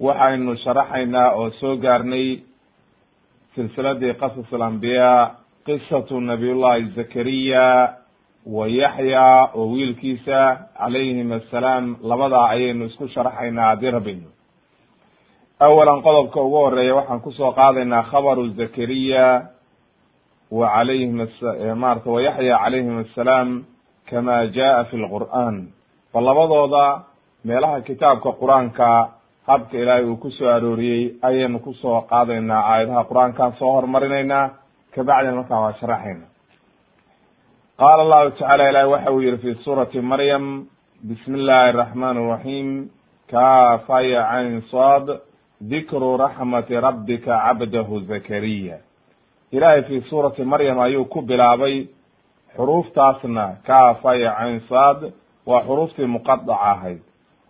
waxaynu sharaxaynaa oo soo gaarnay silsiladii qasas alambiyaa qisatu nabiyullahi zakariya wa yaxya oo wiilkiisa calayhim assalaam labadaa ayaynu isku sharaxaynaa haddii rabidno awalan qodobka ugu horreeya waxaan ku soo qaadaynaa khabaru zakariya wa calayhim marata wa yaxya calayhim assalaam kama jaa fi lqur'an ba labadooda meelaha kitaabka qur'aanka habka ilaahay uu ku soo arooriyey ayaynu ku soo qaadaynaa aayadaha qur'aankaan soo hormarinaynaa. Kabacdina markaan waa sharaxayna. Qaala allahu tacala ilahi waxa uu yihi fi suurati maryam bismi illahi araxman araxiim kafaya cayn sad dikru raxmati rabbika cabdahu zakariya. Ilahay fi suurati maryam ayuu ku bilaabay xuruuftaasna kafaya cayn sad waa xuruuftii muqadaca ahayd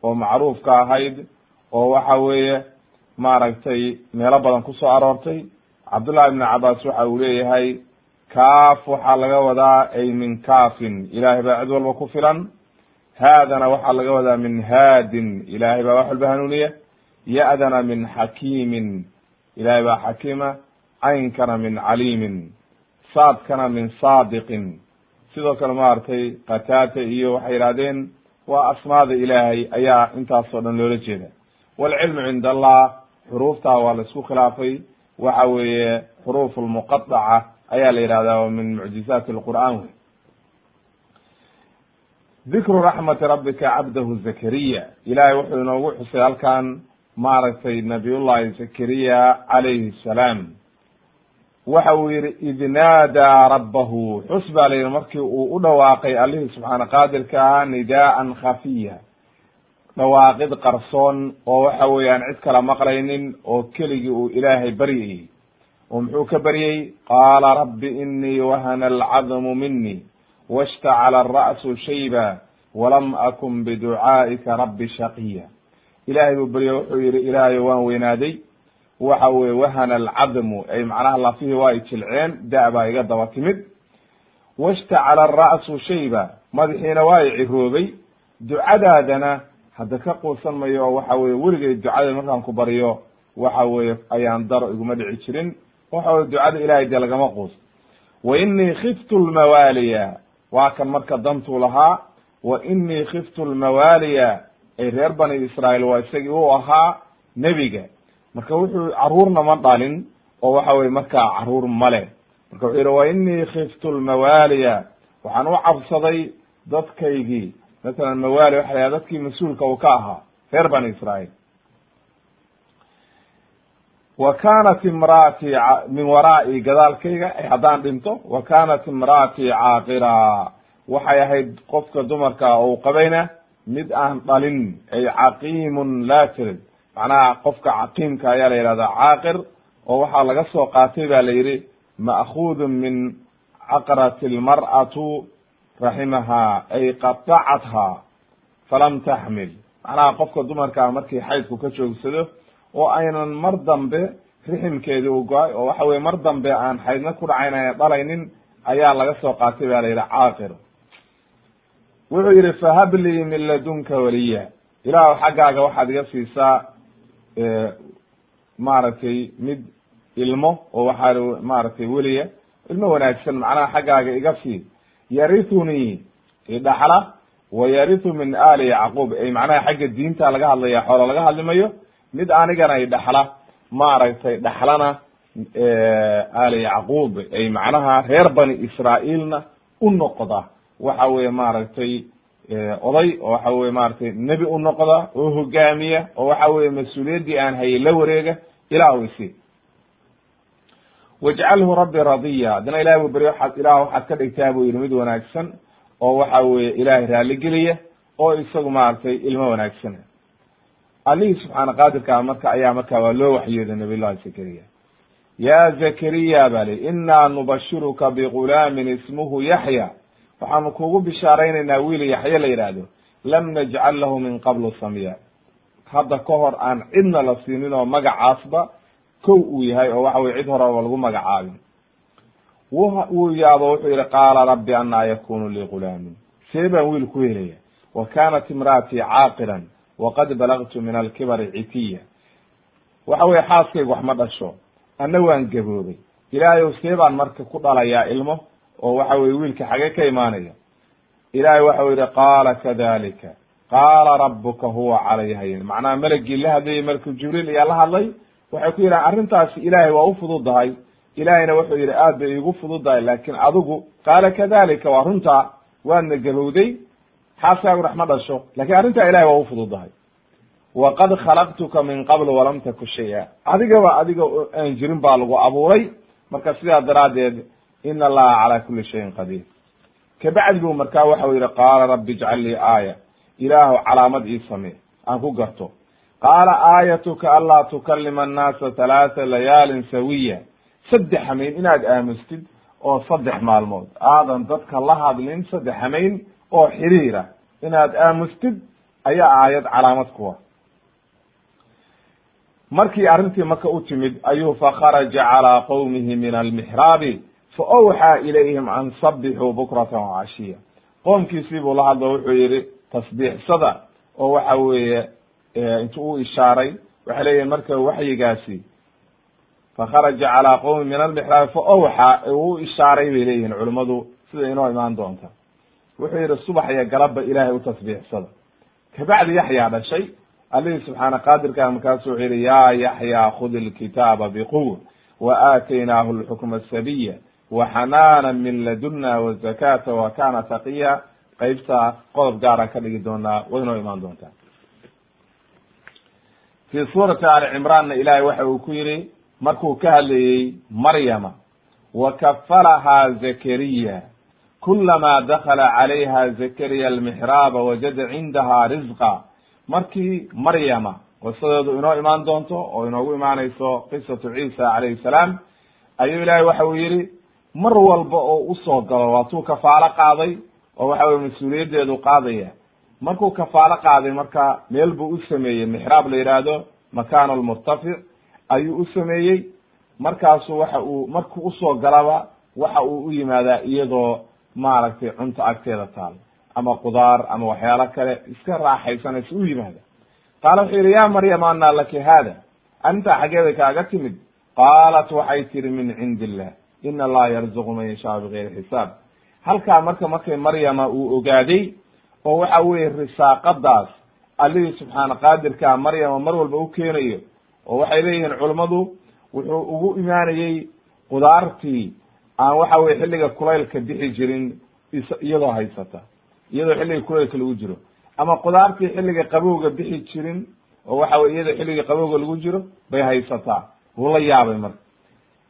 oo macruufka ahayd oo waxa weeye maaragtay meelo badan ku soo aroortay. Cabdullahi ibni cabaas waxa uu leeyahay kaaf waxaa laga wadaa ay min kaafin ilahay baa cid walba ku filan. Haadana waxaa laga wadaa min haadin ilahay baa wax walba hanuuniya. Ya-dana min xakiimin ilahay baa xakiima. Caynkana min caliimin saadkana min saadiqin. Sidoo kale maaragtay qataata iyo waxay yidhahdeen waa asmaada ilaahay ayaa intaasoo dhan loola jeeda walcilmu cinda allah xuruuftaa waa la isku khilaafay waxa weeye xuruuf lmuqadaca ayaa la yidhahdaa oo min mucjizaati lqur'an wey dikru raxmati rabbika cabdahu zakariya ilahay wuxuu inoogu xusay halkan maaragtay nabiyullahi zakariya calayhi salaam waxa uu yihi id naadaa rabbahu xus baa la yihi markii uu u dhawaaqay allihii subxaana qaadirka ahaa nidaa'an khafiya dhawaaqid qarsoon oo waxa weeyaan cid kala maqlaynin oo keligii uu ilaahay baryayey oo muxuu ka baryey qaala rabbi inii wahana alcadmu mini washtacala alra'su shayba walam akun biducaa'ika rabbi shaqiya. Ilahay buu berye wuxuu yihi ilaahayo waan weynaaday. Waxa weye wahana alcadmu ay macnaha lafihii waa ay jilceen da- baa iga daba timid. Washtacala alra'su shayba. Madaxiina waa i ciroobay. Ducadaadana hadda ka quusan mayo waxa weye weligay ducada markaan ku baryo waxa weye ayaan daro iguma dhici jirin. Waxa weye ducada ilahay dee lagama quus. Wa inii khiftu lmawaaliya waa kan marka dantuu lahaa wa inii khiftu lmawaaliya ay reer bani israael waa isagii u ahaa nebiga. Marka wuxuu caruurna ma dhalin oo waxa weye markaa carruur male marka wuxuu yihi wa inii khiftu lmawaaliya waxaan u cabsaday dadkaygii masalan mawaali waxa la dadkii mas'uulka uu ka ahaa reer bani israael wa kanat imra'atii min waraa'i gadaalkayga haddaan dhinto wa kanat imra'atii caaqira. Waxay ahayd qofka dumarka ou qabayna mid aan dhalin ay caqiimun laa tirid macnaha qofka caqiimka ayaa la yihahdaa caaqir oo waxaa laga soo qaatay ba la yihi ma'khudun min caqrat lmar'atu raximaha ay qatacatha falam taxmil macnaha qofka dumarkaa markii xaydku ka joogsado oo aynan mar dambe riximkeedii uu go'ay oo waxa weye mar dambe aan xaydna ku dhacayn ana dhalaynin ayaa laga soo qaatay ba la yidhi caaqir. Wuxuu yidhi fahablii min ladunka waliya. Ilaahu xaggaaga waxaad iga siisaa maaragtay mid ilmo oo waxaa maaragtay weliya. Ilmo wanaagsan macnaha xaggaaga iga sii yarithunii idhaxla wa yarithu min ali yacquub. Ay macnaha xagga diinta laga hadlaya xoolo laga hadlimayo mid anigana idhaxla maaragtay dhaxlana ali yacquub. Ay macnaha reer bani israa'iilna u noqda. Waxa weye maaragtay oday oo waxa weye maratay nebi u noqda oo hogaamiya oo waxa weye mas'uuliyaddii aan hayay la wareega ilah isi wajcalhu rabbi radiya. Haddana ilahi buu beryo waaad ilah waxaad ka dhigtaa buu yidhi mid wanaagsan oo waxa weye ilaahay raaligeliya oo isagu maaragtay ilmo wanaagsan. Allihii subxaana qaadirkaa marka ayaa marka waa loo waxyooday nabiy llahi zakariya. Ya zakariya ba li inaa nubashiruka bigulaamin ismuhu yaxya waxaanu kugu bishaaraynaynaa wiil yaxye la yidhaahdo lam najcal lahu min qablu samya. Hadda ka hor aan cidna la siinin oo magacaasba kow uu yahay oo waxa weye cid horeba lagu magacaabin. Wuu yaabo wuxuu yihi qaala rabbi anaa yakunu lii gulaamin. See baan wiil ku helaya wa kanat imra'atii caaqilan waqad balagtu min alkibari citiya. Waxa weye xaaskaygu wax dhasho. Anna waan gaboobay ilaahayow see baan marka ku dhalayaa ilmo oo waxa weye wiilka xagee ka imaanaya? Ilahay waxau yihi qaala kadalika qaala rabuka huwa calayhayn macnaha melagii la hadlayay malku jibriil ayaa la hadlay waxay ku yidhahan arrintaasi ilaahay waa u fududahay. Ilahayna wuxuu yidhi aad bay iigu fududahay laakin adigu qaala kadalika waa runtaa waadna gabowday xaaskaagu rax ma dhasho. Lakin arrintaa ilahay waa u fududahay. Waqad khalaqtuka min qabl walam taku shaya. Adigaba adiga aan jirin baa lagu abuuray. Marka sidaa daraaddeed in allaha calaa kuli shayin qadiir. Kabacdi bu markaa waxau yihi qaala rabbi ijcal lii aaya. Ilaahu calaamad ii samee. Aan ku garto qaala aayatuka anlaa tukalima annaasa halaata layaalin sawiya saddex hamayn inaad aamustid oo saddex maalmood aadan dadka la hadlin saddex hamayn oo xiriira inaad aamustid ayaa aayad calaamad kuwa markii arrintii maka u timid ayuu fakharaja calaa qowmihi min almixraabi fa awxaa ilayhim an sabixuu bukratan wacashiya qoomkiisii buu la hadlo wuxuu yihi tasbiixsada oo waxa weeye intu u ishaaray waxay leeyihiin marka waxyigaasi fakharaja calaa qowmi min almixraabi fa awxaa uu ishaaray bay leeyihiin culimmadu sida inoo imaan doonta. Wuxuu yihi subax iyo galabba ilaahay u tasbiixsada. Kabacdi yaxyaa dhashay allihii subxaana qaadirka markaasu wuxuu yihi ya yaxya khud ilkitaaba biquwa wa aataynaahu lxukma sabiya wa xanaana min laduna wazakata wa kana taqiya. Qeybta qodob gaaraan ka dhigi doonaa way inoo imaan doontaa fi suurati ali cimraanna ilahay waxa uu ku yihi markuu ka hadlayey maryama wa kafalahaa zakariya kulama dakala calayha zakariya almixraaba wajada cindaha rizqa. Markii maryama qisadeedu inoo imaan doonto oo inoogu imaanayso qisatu ciisa calayhi salaam ayuu ilahay waxa uu yihi mar walba oo u soo galo waatuu kafaalo qaaday oo waxa weye mas'uuliyaddeedu qaadaya markuu kafaalo qaaday marka meel buu u sameeyey mixraab la yidhaahdo makan lmurtafic ayuu u sameeyey. Markaasu waxa uu markuu u soo galaba waxa uu u yimaadaa iyadoo maaragtay cunto agteeda taal ama qudaar ama waxyaalo kale iska raaxaysanaysa u yimaada qaala wuxuu yihi ya maryam anaa laki hada arrintaa xaggeeday kaaga timid. Qaalat waxay tiri min cindi illah in allaha yarzuqu man yashaa bigayri xisaab. Halkaa marka markay maryama uu ogaaday oo waxa weye risaaqadaas allihii subxaana qaadirkaa maryama mar walba u keenayo oo waxay leeyihiin culummadu wuxuu ugu imaanayey qudaartii aan waxa weye xilliga kulaylka bixi jirin iyadoo haysata iyadoo xilliga kulaylka lagu jiro. Ama qudaartii xilliga qabowga bixi jirin oo waxa weye iyadoo xilliga qabowga lagu jiro bay haysataa wuu la yaabay marka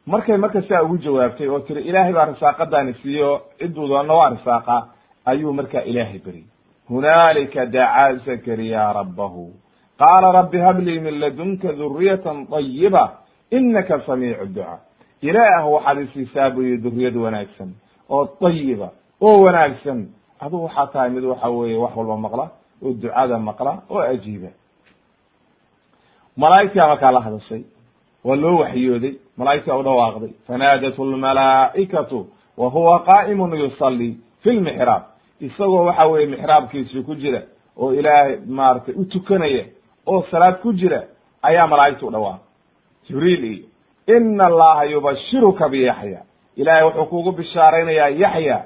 markay marka sidaa ugu jawaabtay oo tiri ilaahay baa risaaqadaani siiyo ciduu doona waa risaaqa ayuu markaa ilaahay beriyey hunaalika dacaa zakariya rabbahu qaala rabbi hablii min ladunka duriyatan طayiba inaka samiicu ducaa ilaah waxaad isiisaa buu yihi duriyad wanaagsan oo طayiba oo wanaagsan adu waxaa tahay mid waxa weye wax walba maqla oo ducada maqla oo ajiiba malaa'igtaa markaa la hadashay waa loo waxyooday malaa'igta u dhawaaqday fanaadathu lmalaa'ikatu wa huwa qaa'imun yusalli fi lmixraab isagoo waxa weye mixraabkiisii ku jira oo ilaahay maaragtay u tukanaya oo salaad ku jira ayaa malaa'igta u dhawaaqay jibriil iyo ina allaha yubashiruka biyaxya ilahay wuxuu kugu bishaaraynayaa yaxya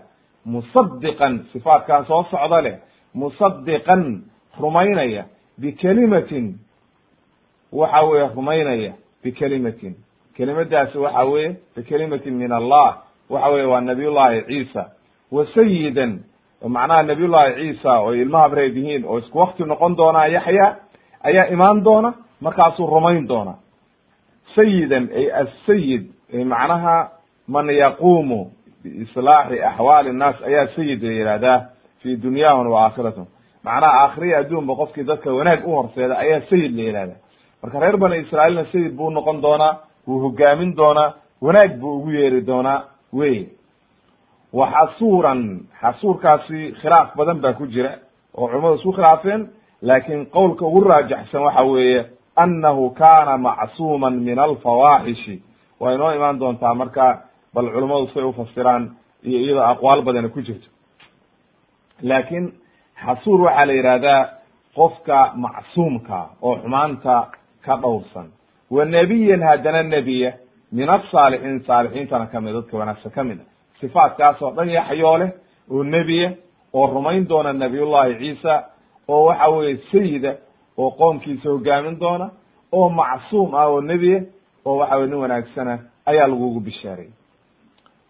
musadiqan sifaatkan soo socda leh musadiqan rumaynaya bikelimatin. Waxa weye rumaynaya bikelimatin. Kelimadaasi waxa weye bikelimatin min allah. Waxa weye waa nabiy llahi ciisa. Wa sayidan macnaha nabiy llahi ciisa oo ilmaha bareed yihiin oo isku wakti noqon doonaa yaxya ayaa imaan doona markaasuu rumayn doona. Sayidan ay asayid macnaha man yaqumu biislaaxi axwaali nnaas ayaa sayid la yihahdaa fi dunyahum wa aakhiratum macnaha aakhiriya adduunba qofkii dadka wanaag u horseeda ayaa sayid la yihahdaa marka reer bani israailna sayid buu noqon doonaa wuu hogaamin doonaa wanaag buu ugu yeeri doonaa wey wa xasuuran xasuurkaasi khilaaf badan baa ku jira oo culamadu isku khilaafeen laakiin qowlka ugu raajaxsan waxa weeye annahu kana macsuuman min alfawaaxishi waa inoo imaan doontaa marka bal culummadu say ufasiraan iyo iyadoo aqwaal badana ku jirto. Laakiin xasuur waxaa la yidhahdaa qofka macsuumka oo xumaanta ka dhowrsan. Wa nebiyan haddana nebiya min asaalixiin saalixiintana ka mid dadka wanaagsan ka mid. a sifaatkaas oo dhan yaxyoo leh oo nebiya oo rumayn doona nabiyullahi ciisa oo waxa weye sayida oo qoomkiisa hogaamin doona oo macsuum ah oo nebiya oo waxa weye nin wanaagsana ayaa lagugu bishaaray.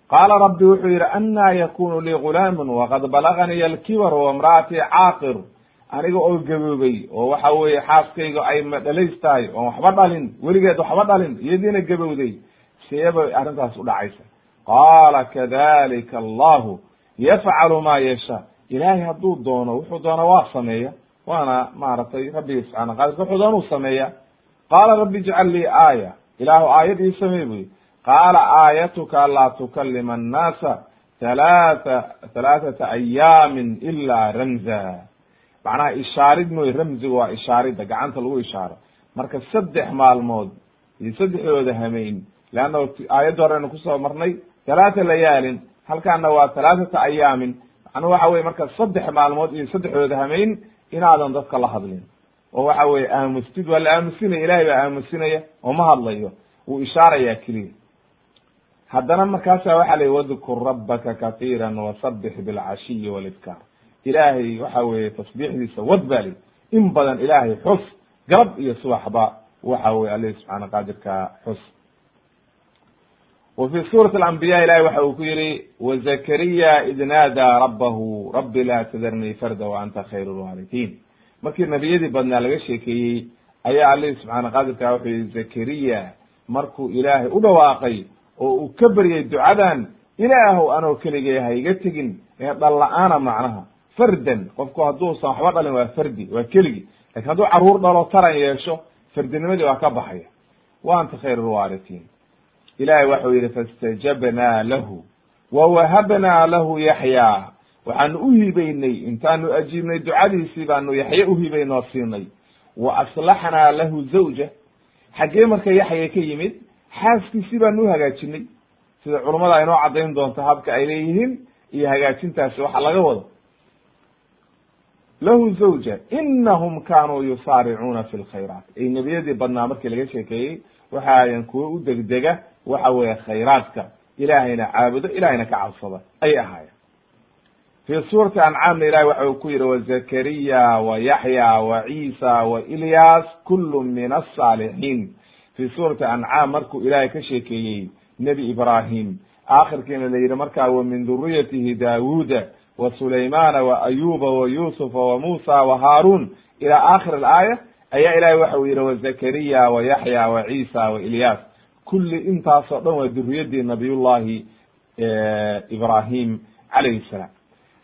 Qaala rabbi wuxuu yidhi annaa yakunu lii gulaamun waqad balaganii alkibar waimra'atii caaqir. Aniga oo gaboobay oo waxa weeye xaaskayga ay madhalays tahay oon waxba dhalin weligeed waxba dhalin iyadiina gabowday seebay arrintaas u dhacaysa qaala kadalika allahu yafcalu ma yashaa ilaahay hadduu doono wuxuu doona waa sameeya. Waana maaragtay rabbigi subxana qadirka wuxuu doona u sameeya. Qaala rabbi ijcal lii aaya. Ilaahu aayad ii samey buy qaala aayatuka anlaa tukalima annaasa halaata halaathata ayaamin ilaa ramza. Macnaha ishaarid mooy ramziga waa ishaarida gacanta lagu ishaaro. Marka saddex maalmood iyo saddexdooda hameyn leanna aayadda horeynu ku soo marnay halaata layaalin halkaana waa halaathata ayaamin macnuu waxa weye marka saddex maalmood iyo saddexdooda hameyn inaadan dadka la hadlin oo waxa weye aamustid waa la aamusinaya ilahay baa aamusinaya oo ma hadlayo wuu ishaaraya keliya haddana markaasa waxa la wadkur rabbaka katiira wasabix bilcashiyi walibkaar ilaahay waxa weye tasbiixdiisa wad ba li in badan ilaahay xus galab iyo subaxba waxa weye alihi subxaana qaadirka xus wa fi suurati alambiya ilahi waxa uu ku yihi wazakariya id naadaa rabbahu rabbi laa tadarnii farda wa anta khayr lwaalidiin markii nebiyadii badnaa laga sheekeeyey ayaa alihi subxaana qaadirka wuxuu yihi zakariya markuu ilaahay u dhawaaqay oo uu ka beryay ducadan ilaahow anoo keligay ha iga tegin ee dhal la'aana macnaha fardan qofku hadduusan waxba dhalin waa fardi waa keligi. Lakin hadduu carruur dhalo taran yeesho fardinimadii waa ka baxaya. Wa anta khayr lwaaritiin ilahay waxau yihi faاstajabnaa lahu wawahabnaa lahu yaxyaa waxaanu u hibaynay intaanu ajiibnay ducadiisii baanu yaxye uhibaynoo siinay. Wa aslaxnaa lahu zawja. Xaggee marka yaxya ka yimid xaaskiisii baanu u hagaajinay. Sida culummada inoo caddayn doonto habka ay leeyihiin iyo hagaajintaasi waxa laga wado. Lahu zawja inahum kanuu yusaaricuuna fi lkhayraat ay nebiyadii badnaa markii laga sheekeeyey waxa kuwo u degdega waxa weeye khayraadka ilaahayna caabudo ilahayna ka cabsada ayay ahaayeen. Fi suurati ancaamna ilahi waxa uu ku yihi wazakariya wa yaxya wa ciisa wa ilyas kulu min asaalixiin fi suurati ancaam markuu ilaahay ka sheekeeyey nebi ibrahim aakhirkiina la yidhi markaa wa min duriyatihi daawuuda wa sulaymana wa ayuba wa yusufa wa musa wa haarun ila aakhir alaaya ayaa ilahay waxa uu yihi wazakariya wa yaxya wa ciisa wa ilyas kulli intaasoo dhan waa duriyadii nabiyullahi ibrahim calayhi salaam.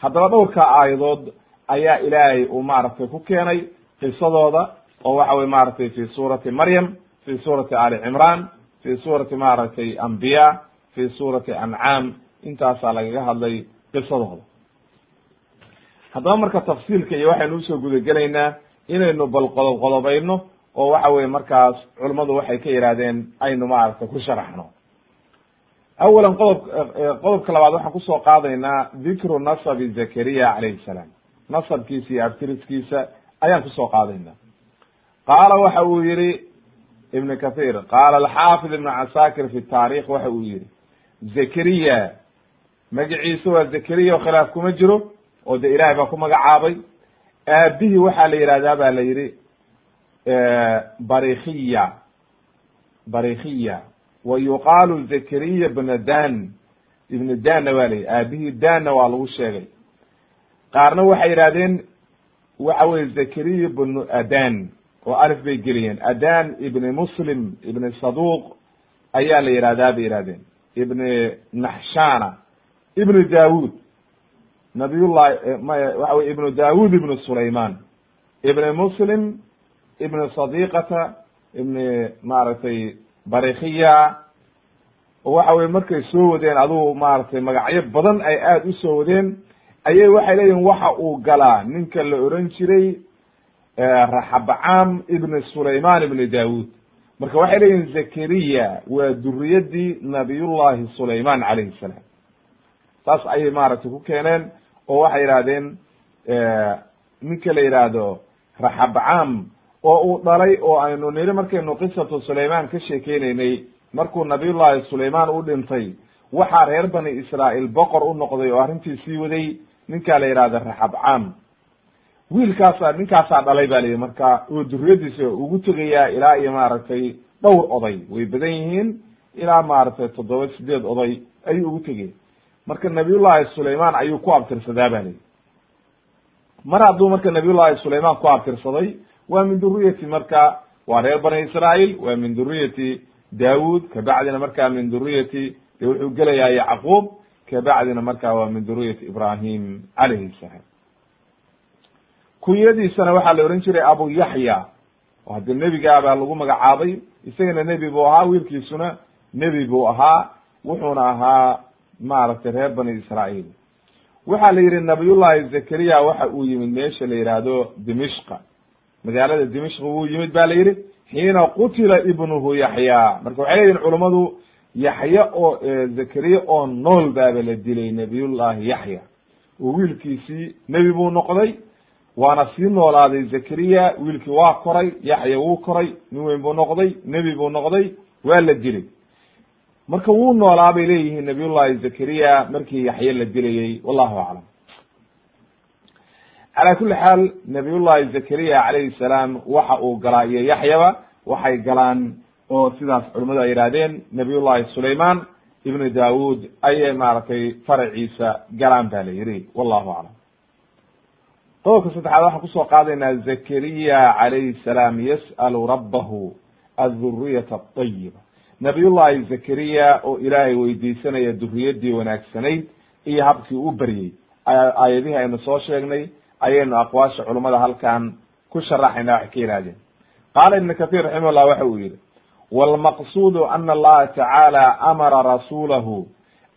Haddaba dhowrka aayadood ayaa ilaahay uu maaragtay ku keenay qisadooda oo waxa weye maaragtay fi suurati maryam fi suurati ali cimran fi suurati maaragtay ambiya fi suurati ancaam. Intaasaa lagaga hadlay qisadooda. Haddaba marka tafsiilka iyo waxaynu u soo gudagelaynaa inaynu bal qodob qodobayno oo waxa weye markaas culummadu waxay ka yidhahdeen aynu maaragtay ku sharaxno. Awalan qodob qodobka labaad waxaan ku soo qaadaynaa dikru nasabi zakariya calayhi salaam. Nasabkiisa iyo abtiriskiisa ayaan ku soo qaadaynaa. Qaala waxa uu yihi ibn kathir qaala alxaafid ibn casakir fi taarikh waxa uu yihi zakariya magaciisa waa zakariya oo khilaaf kuma jiro oo de ilahay baa ku magacaabay. Aabihii waxaa la yihahdaa ba la yihi barikiya barikiya wa yuqaalu zakariya bna dan ibnu danna waa layihi aabihii danna waa lagu sheegay. Qaarna waxay yihahdeen waxa weye zakariya bnu adan oo alif bay geliyeen. Adan ibni muslim ibni saduq ayaa la yihahdaa bay yihahdeen ibni naxshana ibnu dawud nabiyullahi waxa wey ibnu dawud ibnu sulayman ibni muslim ibni sadiqata ibni maaragtay barikiya waxa weye markay soo wadeen adugu maaragtay magacyo badan ay aada u soo wadeen ayay waxay leeyihiin waxa uu galaa ninka la oran jiray raxabcam ibni sulayman ibni dawud marka waxay leeyihiin zakariya waa duriyadii nabiyullahi sulayman calayhi salaam saas ayay maaragtay ku keeneen oo waxay yidhahdeen ninka la yidhaahdo raxabcam oo uu dhalay oo aynu niri markaynu qisatu sulayman ka sheekeynaynay markuu nabiyullahi sulayman u dhintay waxaa reer bani israa'iil boqor u noqday oo arrintii sii waday ninkaa la yihahda raxabcam wiilkaasa ninkaasaa dhalay ba layihi marka oo duriyadiisa ugu tegayaa ilaa iyo maaragtay dhowr oday. Way badan yihiin ilaa maaragtay toddoba sideed oday ayuu ugu tegay marka nabiyullahi sulayman ayuu ku abtirsadaa ba layihi mar hadduu marka nabiyullahi sulayman ku abtirsaday waa min duriyati marka waa reer bani israail waa min duriyati daawud kabacdina marka min duriyati de wuxuu gelayaa yacquub kabacdina marka waa min duriyati ibrahim calayhi salaam. Kunyadiisana waxaa la ohan jiray abu yaxya oo hadde nebigaabaa lagu magacaabay isagana nebi buu ahaa wiilkiisuna nebi buu ahaa wuxuuna ahaa maaragtay reer bani israail waxaa la yihi nabiyullahi zakariya waxa uu yimid meesha la yihahdo dimishqa magaalada dimishq wuu yimid ba la yihi xiina qutila ibnuhu yaxya. Marka waxay leyihin culummadu yaxya oo zakariya oo nool baaba la dilay nabiyullahi yaxya. Oo wiilkiisii nebi buu noqday waana sii noolaaday zakariya wiilkii waa koray yaxya wuu koray nin weyn buu noqday nebi buu noqday waa la dilay. Marka wuu noolaa bay leeyihiin nabiyullahi zakariya markii yaxye la dilayey wallahu aclam calaa kuli xaal nabiyullahi zakariya calayhi salaam waxa uu galaa iyo yaxyaba waxay galaan oo sidaas culimadu ay yihahdeen nabiyullahi sulayman ibnu daawud ayay maaragtay faraciisa galaan ba la yihi wallahu aclam. Qodobka saddexaad waxaan ku soo qaadaynaa zakariya calayhi salaam yas'alu rabbahu aduriyata atayiba nabiyullahi zakariya oo ilaahay weydiisanaya duriyadii wanaagsanayd iyo habkii u beryey aayadihii aynu soo sheegnay ayaynu aqwaasha culummada halkan ku sharaxayna waxay ka yihahdeen qaala ibn kathir raximahullah waxa uu yihi wlmaqsudu ana allaha tacaala amara rasuulahu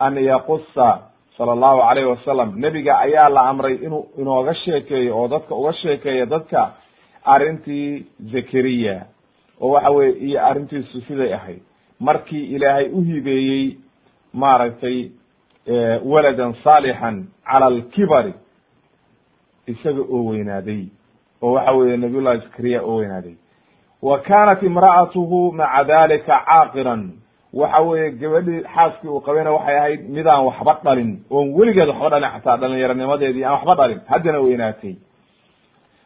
an yaqusa sala allahu alayhi wasalam nebiga ayaa la amray inuu inooga sheekeeyo oo dadka uga sheekeeyo dadka arrintii zakariya. Oo waxa weye iyo arrintiisu siday ahayd. Markii ilaahay u hibeeyey maaragtay waladan saalixan cala alkibari isaga oo weynaaday oo waxa weye nabiy llahi zakariya oo weynaaday. Wa kanat imra'atuhu maca dalika caaqiran. Waxa weeye gabadhii xaaskii uu qabayna waxay ahayd midaan waxba dhalin oon weligeed waxba dhalin xataa dhalinyaronimadeedii aan waxba dhalin haddana weynaatay.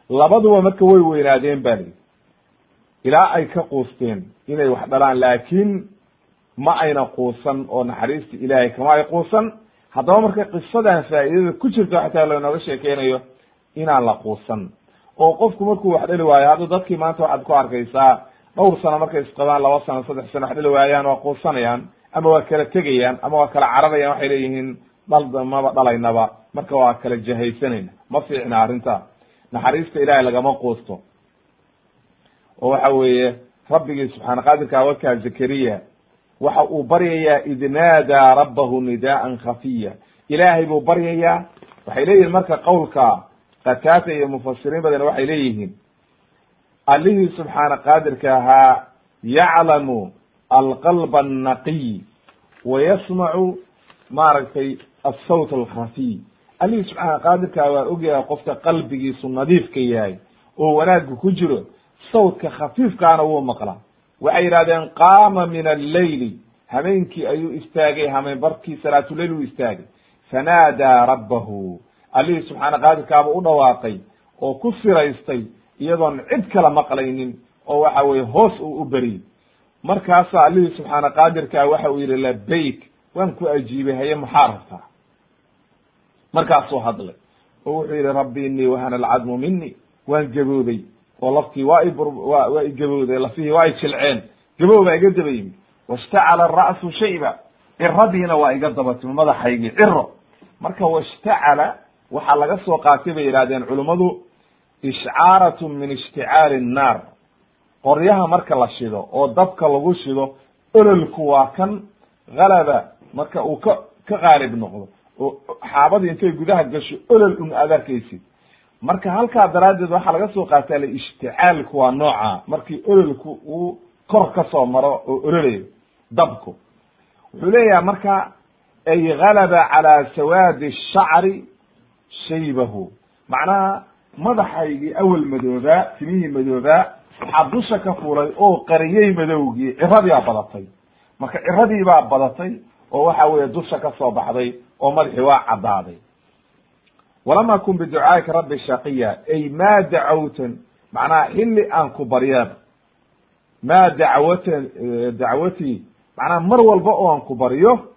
Labaduba marka way weynaadeen ba lihi ilaa ay ka quusteen inay wax dhalaan laakiin ma ayna quusan oo naxariista ilaahay kama ay quusan. Haddaba marka qisadan faa'iidada ku jirta xataa lainooga sheekeynayo inaan la quusan. Oo qofku markuu wax dhali waayo hadda dadkii maanta waxaad ku arkaysaa dhowr sano markay isqabaan laba sano saddex sano wax dhali waayaan waa quusanayaan ama waa kala tegayaan ama waa kala cararayaan waxay leeyihiin dhal maba dhalaynaba. Marka waa kala jahaysanayna. Ma fiicna arrinta. Naxariista ilaahay lagama quusto. Oo waxa weeye rabbigii subxaana qaadirka wakaa zakariya waxa uu baryayaa id naadaa rabbahu nidaa'an khafiya. Ilaahay buu baryayaa. Waxay leeyihiin marka qowlka qataata iyo mufasiriin badan waxay leeyihiin. Allihii subxaana qaadirka ahaa yaclamu alqalba annaqiy wa yasmacu maaragtay asawt alkhafiy allihii subxaana qaadirkaa waa ogyahay qofka qalbigiisu nadiifka yahay oo wanaaggu ku jiro sawtka khafiifkaana wuu maqlaa. Waxay yidhahdeen qaama min alleyli hameenkii ayuu istaagay hameen barkii salaatuleyl uu istaagay. Fanaadaa rabbahu allihii subxaana qaadirkaaba u dhawaaqay oo ku siraystay iyadoon cid kala maqlaynin oo waxa weye hoos uu u beriyey markaasaa allihii subxaana qaadirkaa waxa uu yidhi labayk waan ku ajiibay haye maxaa rabtaa markaasuu hadlay. Oo wuxuu yidhi rabbi inii wahana alcadmu mini waan gabooday oo laftii waa i wa waa i gabowday lafihii waa i jilceen. Gabow baa iga daba yimid washtacala ara'su shayba. Ciradiina waa iga dabatimi madaxaygii ciro marka washtacala waxaa laga soo qaatay bay yidhahdeen culummadu ishcaaratun min ishticaali nnaar qoryaha marka la shido oo dabka lagu shido ololku waa kan halaba marka uu ka ka qaalib noqdo. Oo xaabadii intay gudaha gasho olol un aad arkaysid marka halkaa daraaddeed waxaa laga soo qaataa le ishticaalku waa nooca markii ololku uu kor ka soo maro oo ololayo dabku. Wuxuu leeyahay marka ay galaba calaa sawaadi shacri shaybahu. Macnaha madaxaygii awel madoobaa timihii madoobaa waxaa dusha ka fulay oo qariyey madowgii ciradii baa badatay. Marka ciradii baa badatay oo waxa weeye dusha ka soo baxday oo madaxii waa caddaaday. Walam akun biducaa'ika rabbi shaqiya ay ma dacawtan macnaha xilli aan ku baryaba ma dacwatan dacwatii macnaha mar walba oo aan ku baryo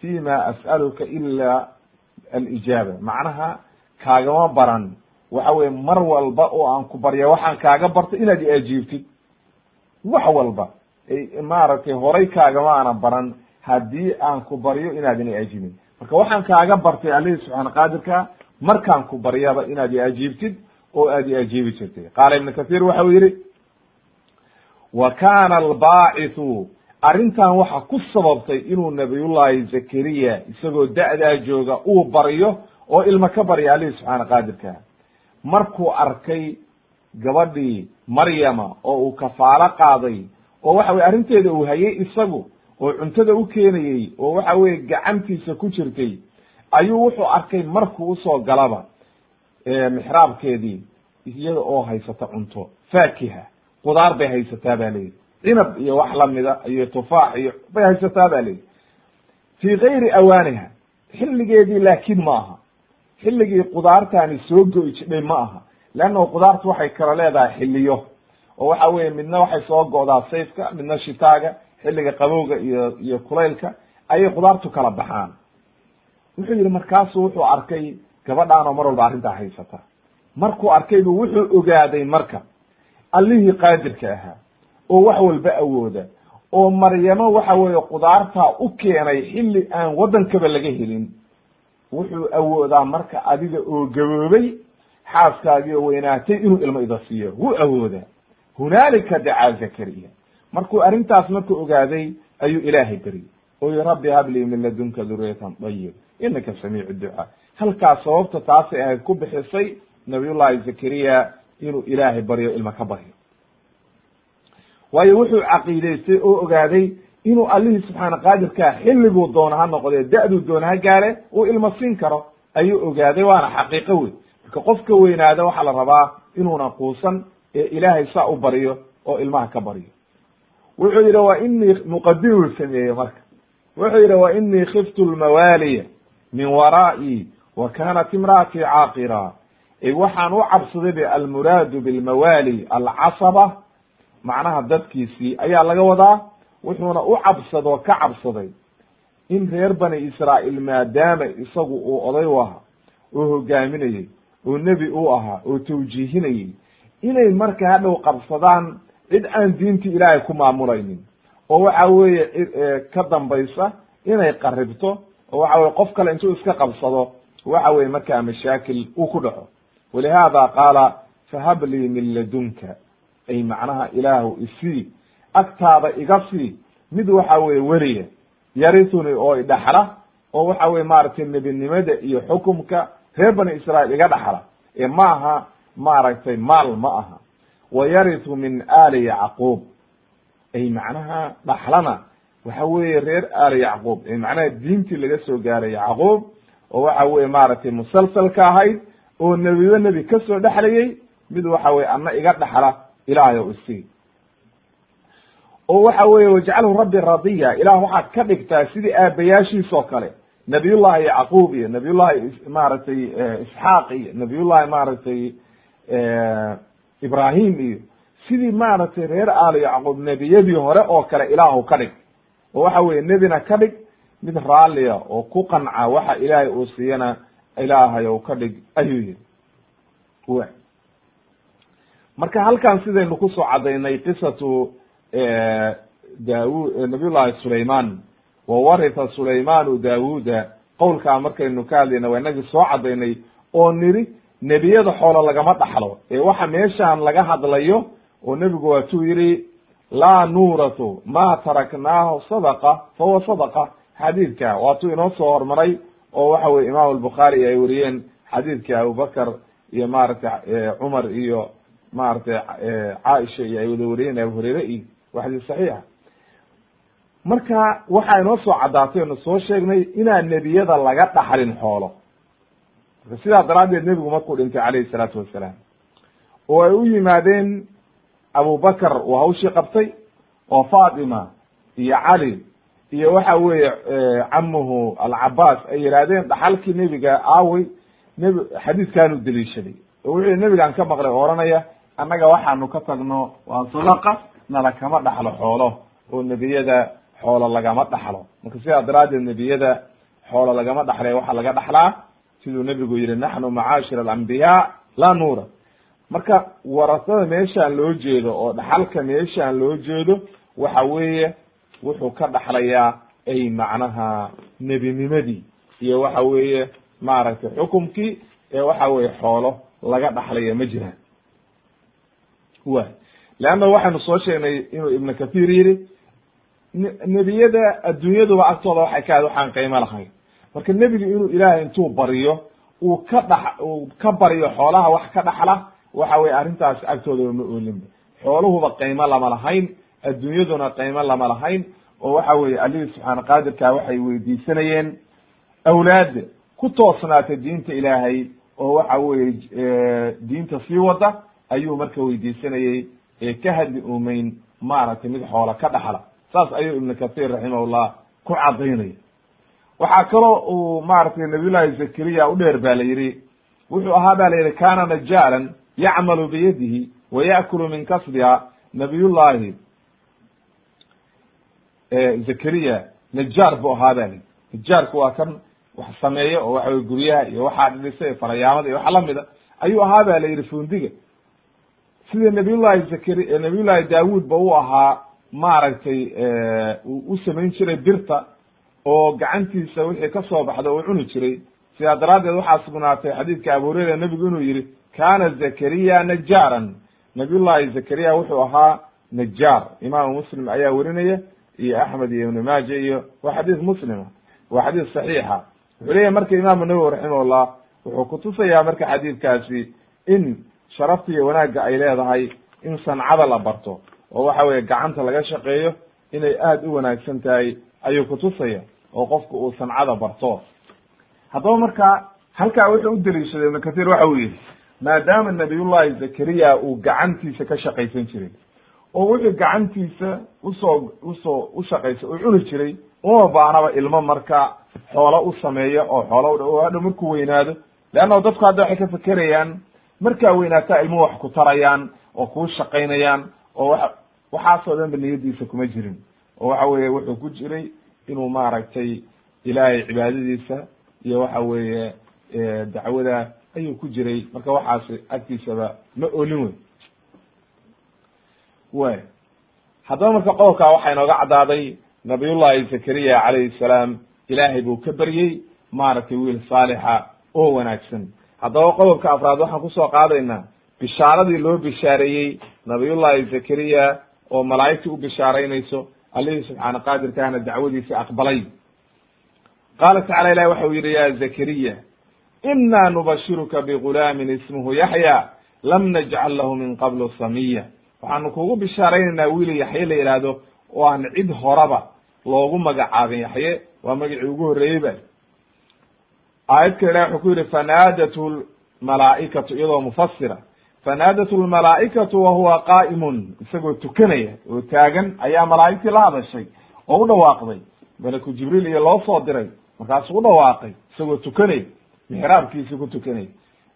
fi ma as'aluka ila alijaaba macnaha kaagama baran waxa weye mar walba oo aan ku barya waxaan kaaga barto inaad i wax walba maaragtay horay kaagama aana baran haddii aan ku baryo inaadan i marka waxaan kaaga bartay allihii subxaana qaadirka markaan ku baryaba inaad i oo aad i ajiibi jirtay qaala ibnu kathir waxa uu yihi wa kana albaacisu arrintan waxa ku sababtay inuu nabiyullahi zakariya isagoo da'daa jooga uu baryo oo ilma ka barya allihii subxaana qaadirka markuu arkay gabadhii maryama oo uu kafaalo qaaday oo waxa weye arrinteeda uu hayay isagu oo cuntada u keenayey oo waxa weye gacantiisa ku jirtay ayuu wuxuu arkay markuu u soo galaba mixraabkeedii iyada oo haysata cunto. Faakiha. Qudaar bay haysataa ba layidhi cinab iyo wax lamida iyo tufaax iyo bay haysataa ba layidhi fii gayri awaaniha xilligeedii laakiin ma aha. Xilligii qudaartaani soo go'i jidhay ma aha. Leanna qudaartu waxay kala leedahay xiliyo oo waxa weye midna waxay soo go'daa sayfka midna shitaaga xilliga qabowga iyo iyo kulaylka ayay qudaartu kala baxaan. Wuxuu yidhi markaasu wuxuu arkay gabadhaanoo mar walba arrintaa haysata. Markuu arkay buu wuxuu ogaaday marka allihii qaadirka ahaa oo wax walba awooda oo maryamo waxa weeye qudaartaa u keenay xilli aan waddankaba laga helin. Wuxuu awoodaa marka adiga oo gaboobay xaaskaagii oo weynaatay inuu ilmo ida siiyo. Wuu awoodaa. Hunaalika dacaa zakariya. Markuu arrintaas markuu ogaaday ayuu ilaahay beryey oo yi rabbi hablii min ladunka duriyatan dayib inaka samiicu ducaa. Halkaas sababta taasay ahayd ku bixisay nabiyullahi zakariya inuu ilaahay baryo ilma ka baryo waayo wuxuu caqiidaystay oo ogaaday inuu allihii subxaana qaadirkaa xilliguu doono ha noqdee da-duu doono ha gaare uu ilma siin karo ayuu ogaaday. Waana xaqiiqo wey marka qofka weynaada waxaa la rabaa inuuna quusan ee ilaahay saa u baryo oo ilmaha ka baryo wuxuu yidhi wa inii muqadimuu sameeyey marka. Wuxuu yidhi wa inii khiftu lmawaaliya min waraa'i wa kanat imra'atii caaqira. Waxaan u cabsaday be almuraadu bilmawaali alcasaba macnaha dadkiisii ayaa laga wadaa wuxuuna u cabsadoo ka cabsaday in reer bani israa'iil maadaama isagu uu oday u ahaa oo hogaaminayey oo nebi u ahaa oo tawjiihinayey inay marka hadhow qabsadaan cid aan diintii ilaahay ku maamulaynin. Oo waxa weeye ka dambaysa inay qaribto oo waxa weye qof kale intuu iska qabsado waxa weye markaa mashaakil uu ku dhaco. Walihada qaala fahab lii min ladunka ay macnaha ilaahu isii agtaada iga sii mid waxa weye weriya yarithuni oo idhaxla oo waxa weye maaragtay nebinimada iyo xukumka reer bani israa'iil iga dhaxla ee ma aha maaragtay maal ma aha. Wa yaritu min ali yacquub ay macnaha dhaxlana waxa weeye reer ali yacquub ay macnaha diintii laga soo gaaray yacquub oo waxa weye maaragtay musalsalka ahayd oo nebiba nebi ka soo dhexlayay mid waxa weye ana iga dhaxla ilaahay o isii oo waxa weye wajcalhu rabbi radiya. Ilah waxaad ka dhigtaa sidii aabayaashiis oo kale. Nabiyullahi yacquub iyo nabiyullahi maaragtay isxaaq iyo nabiyullahi maaragtay ibrahim iyo sidii maaragtay reer aali yacquub nebiyadii hore oo kale ilaahu ka dhig. Oo waxa weye nebina ka dhig mid raalliya oo ku qanca waxa ilaahay uu siiyana ilaahay ou ka dhig ayuu yihi marka halkan sidaynu ku soo cadaynay qisatu daawud nabiyullahi sulayman wa waritha sulaymanu daawuda qowlkaa markaynu ka hadlayna waa inagii soo cadaynay oo niri nebiyada xoolo lagama dhaxlo. Ee waxa meeshaan laga hadlayo oo nebigu waatuu yihi laa nuuratu ma taraknaahu sadaqa fahuwa sadaqa. Xadiidka waatuu inoo soo hormaray oo waxa weye imaam albukhaari ay weriyeen xadiidka abubakar iyo maaragtay cumar iyo maaragtay caaisha iyo ay wada weriyeen abu hureyre iyo waa xadiis saxiixa. Marka waxaa inoo soo caddaatay onu soo sheegnay inaan nebiyada laga dhaxlin xoolo. Marka sidaa daraaddeed nebigu markuu dhintay calayhi salaatu wassalaam oo ay u yimaadeen abubakar uu hawshii qabtay oo fatima iyo cali iyo waxa weeye camuhu alcabaas ay yidhaahdeen dhaxalkii nebiga aawey nebi xadiidkaanu deliishaday. Oo wuxuu nebigaan ka maqlay oranaya annaga waxaanu ka tagno waa sadaqa nala kama dhaxlo xoolo. Oo nebiyada xoolo lagama dhaxlo. Marka sidaa daraaddeed nebiyada xoolo lagama dhaxlay waxaa laga dhaxlaa siduu nebigu yihi naxnu macaashir alambiyaa laa nuura. Marka warasada meeshaan loo jeedo oo dhaxalka meeshaan loo jeedo waxa weeye wuxuu ka dhaxlayaa ay macnaha nebinimadii iyo waxa weeye maaragtay xukumkii ee waxa weye xoolo laga dhaxlaya ma jiraan wa leanna waxaynu soo sheegnay inuu ibnu kathir yihi nebiyada adduunyaduba agtooda waxay ka ahayd waxaan qiimo lahayn marka nebigu inuu ilaahay intuu bariyo uu ka dhax uu ka baryo xoolaha wax ka dhaxla waxa weye arrintaas agtoodaba ma oolinba. Xooluhuba qiimo lama lahayn adduunyaduna qiimo lama lahayn oo waxa weye allihii subxaana qaadirka waxay weydiisanayeen awlaad ku toosnaata diinta ilaahay oo waxa weye diinta sii wada ayuu marka weydiisanayey ee ka hadli umeyn maaragtay mid xoola ka dhaxla. Saas ayuu ibnu kathir raximahullah ku cadaynaya waxaa kaloo uu maaragtay nabiyullahi zakariya u dheer ba la yihi wuxuu ahaa ba la yihi kana najaaran yacmalu biyadihi wa yaakulu min kasbiha. Nabiyullahi zakariya najaar buu ahaa ba lihi najaarku waa kan wax sameeyo oo waxa wey guryaha iyo waxaa dhidhisa farayaamada iyo wax lamida ayuu ahaa ba la yihi fundiga sida nabiyullahi zakari nabiyullahi daawud ba u ahaa maaragtay uu u samayn jiray birta oo gacantiisa wixii ka soo baxda uu cuni jiray. Sidaa daraaddeed waxaa sugnaatay xadiidka abu hureyra nebigu inuu yihi kana zakariya najaaran. Nabiyullahi zakariya wuxuu ahaa najaar imaamu muslim ayaa werinaya iyo axmed iyo ibnu maaja iyo waa xadiis muslima waa xadiis saxiixa. Wuxuu leyahy marka imaamu nawowi raximahullah wuxuu kutusayaa marka xadiidkaasi in sharafta iyo wanaagga ay leedahay in sancada la barto oo waxa weye gacanta laga shaqeeyo inay aada u wanaagsan tahay ayuu kutusaya oo qofku uu sancada barto. Haddaba marka halkaa wuxuu u deliishaday ibnu kathir waxa uu yihi maadaama nabiyullahi zakariya uu gacantiisa ka shaqaysan jiray oo wuxuu gacantiisa u soo u soo ushaqaysa uu cuni jiray uma baahnaba ilmo marka xoolo u sameeyo oo xoolo hadha markuu weynaado. Leanna dadku hadda waxay ka fekerayaan markaa weynaataa ilmuhu wax ku tarayaan oo kuu shaqaynayaan oo wa waxaasoo dhan ba niyadiisa kuma jirin. Oo waxa weye wuxuu ku jiray inuu maaragtay ilaahay cibaadadiisa iyo waxa weeye dacwada ayuu ku jiray. Marka waxaas agtiisaba ma olin wey. Way haddaba marka qodobkaa waxaa inooga caddaaday nabiyullahi zakariya calayhi salaam ilaahay buu ka beryey maaragtay wiil saalixa oo wanaagsan haddaba qodobka afraad waxaan ku soo qaadaynaa. Bishaaradii loo bishaareeyey nabiyullahi zakariya oo malaa'igtii u bishaaraynayso allihii subxaana qaadirkaana dacwadiisa aqbalay. Qaala tacala ilahi waxa uu yihi ya zakariya ina nubashiruka bigulaamin ismuhu yaxya lam najcal lahu min qablu samiya. Waxaanu kugu bishaaraynaynaa wiil yaxye la yidhaahdo oo aan cid horaba loogu magacaabin. Yaxye waa magacii ugu horreeyey ba aayad kale wuxuu ku yidhi fanaadathu lmalaa'ikatu iyadoo mufasira fanaadathu lmalaa'ikatu wa huwa qaa'imun isagoo tukanaya oo taagan ayaa malaa'igtii la hadashay oo u dhawaaqday. Malaku jibriil iyo loo soo diray markaasuu u dhawaaqay isagoo tukanaya mixraabkiisii ku tukanaya.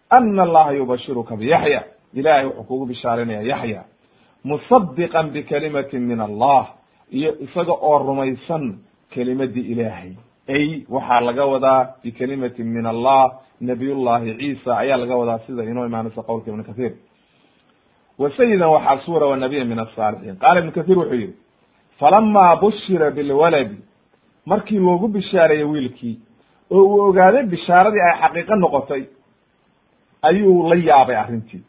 Ana allaha yubashiruka biyaxya ilahay wuxuu kugu bishaarinaya yaxya musadiqan bikalimatin min allah iyo isaga oo rumaysan kelimadii ilaahay ay waxaa laga wadaa bikalimatin min allah nabiyullahi ciisa ayaa laga wadaa sida inoo imaanaysa qowlka ibn kathir wa sayidan waxaa suura wa nabiya min asaalixiin qaala ibnu kathir wuxuu yihi falama bushira bilwaladi markii loogu bishaareeyey wiilkii oo uu ogaaday bishaaradii ay xaqiiqo noqotay ayuu la yaabay arrintii.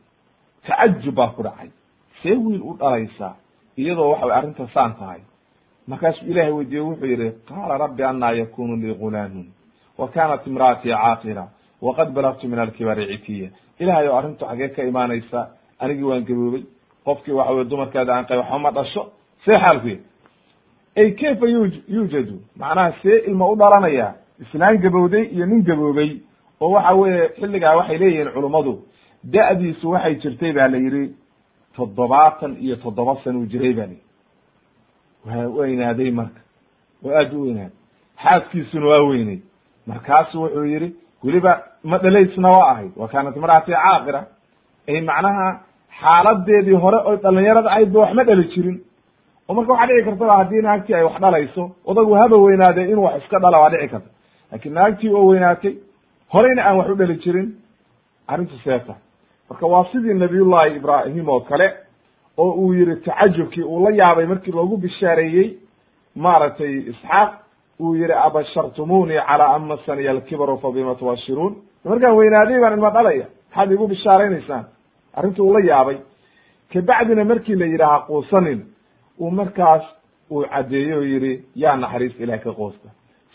Tacajub baa ku dhacay. See wiil u dhalaysaa iyadoo waxa way arrinta saan tahay markaasuu ilahay weydiiye wuxuu yihi qaala rabbi anaa yakunu lii gulaamun wa kanat imra'atii caaqira waqad balagtu min alkibari citiya. Ilahay oo arrintu xagee ka imaanaysa anigii waan gaboobay qofkii waxa weye dumarkeeda aan qay waxba ma dhasho see xaalku yahy ay kayfa yu yuujadu? Macnaha see ilma u dhalanaya islaan gabowday iyo nin gaboobay oo waxa weye xilligaa waxay leeyihiin culummadu da'diisu waxay jirtay ba la yidhi toddobaatan iyo toddoba san jiray ba la yidhi waa weynaaday marka. Oo aad u weynaaday xaaskiisuna waa weynay. Markaasu wuxuu yihi weliba ma dhalaysna waa ahayd wa kaanat imra'ati caaqira. Ay macnaha xaaladeedii hore oo dhalinyarada ahayd ba wax ma dhali jirin. Oo marka waxaa dhici kartaba haddii naagtii ay wax dhalayso odagu haba weynaadee inuu wax iska dhala waa dhici karta. Laakiin naagtii oo weynaatay horeyna aan wax u dhali jirin. Arrintu seeta marka waa sidii nabiyullahi ibraahim oo kale oo uu yihi tacajubkii uu la yaabay markii loogu bishaareeyey maaragtay isxaaq uu yihi abashartumuunii calaa an masaniya alkibaru fa bima tubashiruun. Markaan weynaaday baan ilma dhalaya maxaad igu bishaaraynaysaan? Arrintu uu la yaabay. Kabacdina markii la yidhi ha quusanin uu markaas uu caddeeyey oo yihi yaa naxariis ilaah ka qoosta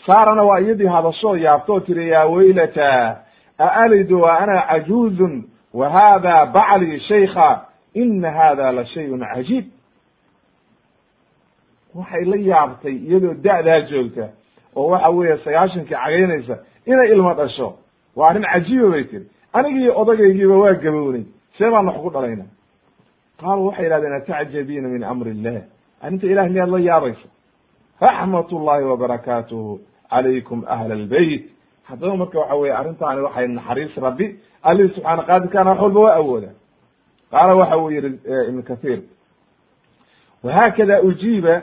saarana waa iyadii hadashoo yaabtoo tiri yaa weylata aalidu wa ana cajuuzun wa hada baclii shaykha ina hada la shayun cajiib waxay la yaabtay iyadoo da'daa joogta oo waxa weeye sagaashankii cagaynaysa inay ilmo dhasho waa arrin cajiiba bay tiri anigii odagaygiiba waa gabownay see baan wax ku dhalayna qaaluu waxay yidhahdeen atacjabiina min amri illah arrinta ilahi miyaad la yaabaysa raxmat ullahi wabarakaatuhu calaykum ahla albeyt haddaba marka waxa weye arrintaani waxay naxariis rabbi allihii subxaana qaadirkaana wax walba waa awooda qaala waxa uu yihi ibn kathir wahaakada ujiiba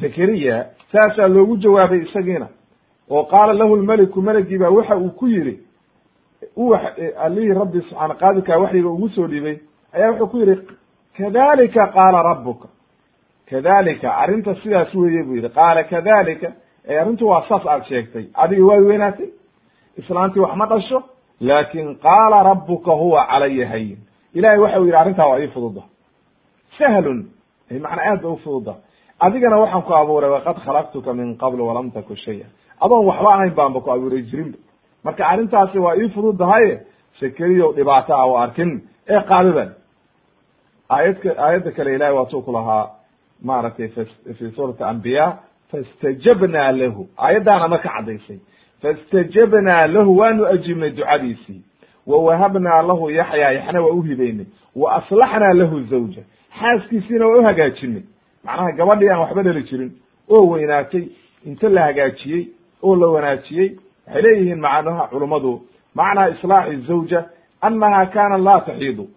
zakariya saasaa loogu jawaabay isagiina oo qaala lahu lmeliku meligii baa waxa uu ku yihi u allihii rabbi subxaana qaadirka waxyiga ugu soo dhibay ayaa wuxuu ku yihi kadalika qaala rabuka kadalika arrinta sidaas weeye buu yihi qaala kadalika arrintu waa saas aad sheegtay adiga waa weynaatay islaantii wax ma dhasho laakin qaala rabuka huwa calaya hayin ilahay waxa u yidhi arrintaa waa ii fududa. Sahlun macnaa aad ba u fududa. Adigana waxaan ku abuuray waqad khalaqtuka min qabl walam taku shaya. Adoon waxba ahayn baanba ku abuuray jirinba marka arrintaasi waa ii fududahaye sakeriyo dhibaato ah o arkin. Ee qaadadan aayadka aayadda kale ilahay waatuu ku lahaa. Maaragtay fi suurati ambiya fastajabnaa lahu. Aayaddaana marka caddaysay. Fastajabnaa lahu waanu ajiibnay ducadiisii wa wahabnaa lahu yaxya yaxna waa uhibeynay wa aslaxnaa lahu zawja xaaskiisiina waa u hagaajinay macnaha gabadhii aan waxba dhali jirin oo weynaatay inta la hagaajiyey oo la wanaajiyey waxay leeyihiin macnaha culummadu macnaa islaaxi zawja annaha kaana laa taxiidu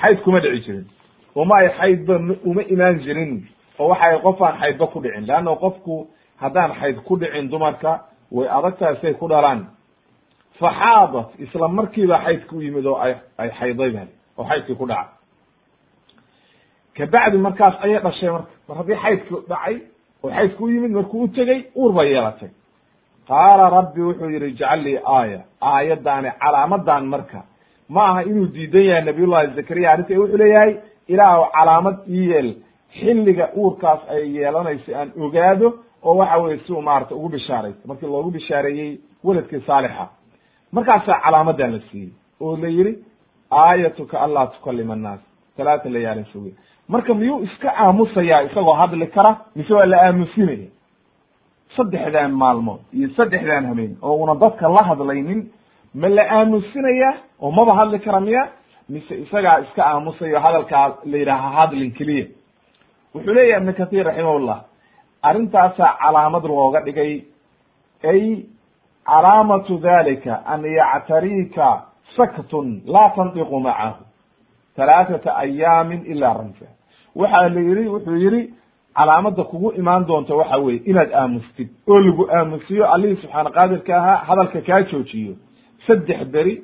xayd kuma dhici jirin uma ay xaydba uma imaan jirin oo waxa ay qof aan xaydba ku dhicin leanna qofku haddaan xayd ku dhicin dumarka way adagtahay say ku dhalaan faxaadat isla markiiba xaydka u yimid oo ay ay xayday bal oo xaydkii ku dhaca kabacdi markaas ayay dhashay marka mar haddii xaydki dhacay oo xaydka u yimid markuu u tegey uur bay yeelatay qaala rabbi wuxuu yihi ijcal lii aaya aayaddaani calaamadan marka ma aha inuu diidan yahay nabiyullahi zakariya arrinta wuxuu leeyahay ilaah calaamad ii yeel xilliga uurkaas ay yeelanayso aan ogaado oo waxa weye si uu ugu bishaaraysto markii loogu bishaareeyey weladkii saalixa markaasaa calaamadan la siiyey oo la yihi aayatuka anlaa tukalima annaas. Talaata layaalin sugiya marka miyuu iska aamusayaa isagoo hadli kara? Mise waa la aamusinaya? Saddexdan maalmood iyo saddexdan habeen oo una dadka la hadlaynin ma la aamusinayaa oo maba hadli kara miya? Mise isagaa iska aamusayo hadalkaa la yidhaaha hadlin keliya? Wuxuu leeyahay ibn kathir raximahullah arrintaasaa calaamad looga dhigay ay calaamatu dalika an yactarika saktun laa tandiqu macahu halaathata ayaamin ilaa ramsa waxaa la yihi wuxuu yihi calaamada kugu imaan doonta waxa weye inaad aamustid oo lagu aamusiyo allihii subxaana qaadirka ahaa hadalka kaa joojiyo. Saddex beri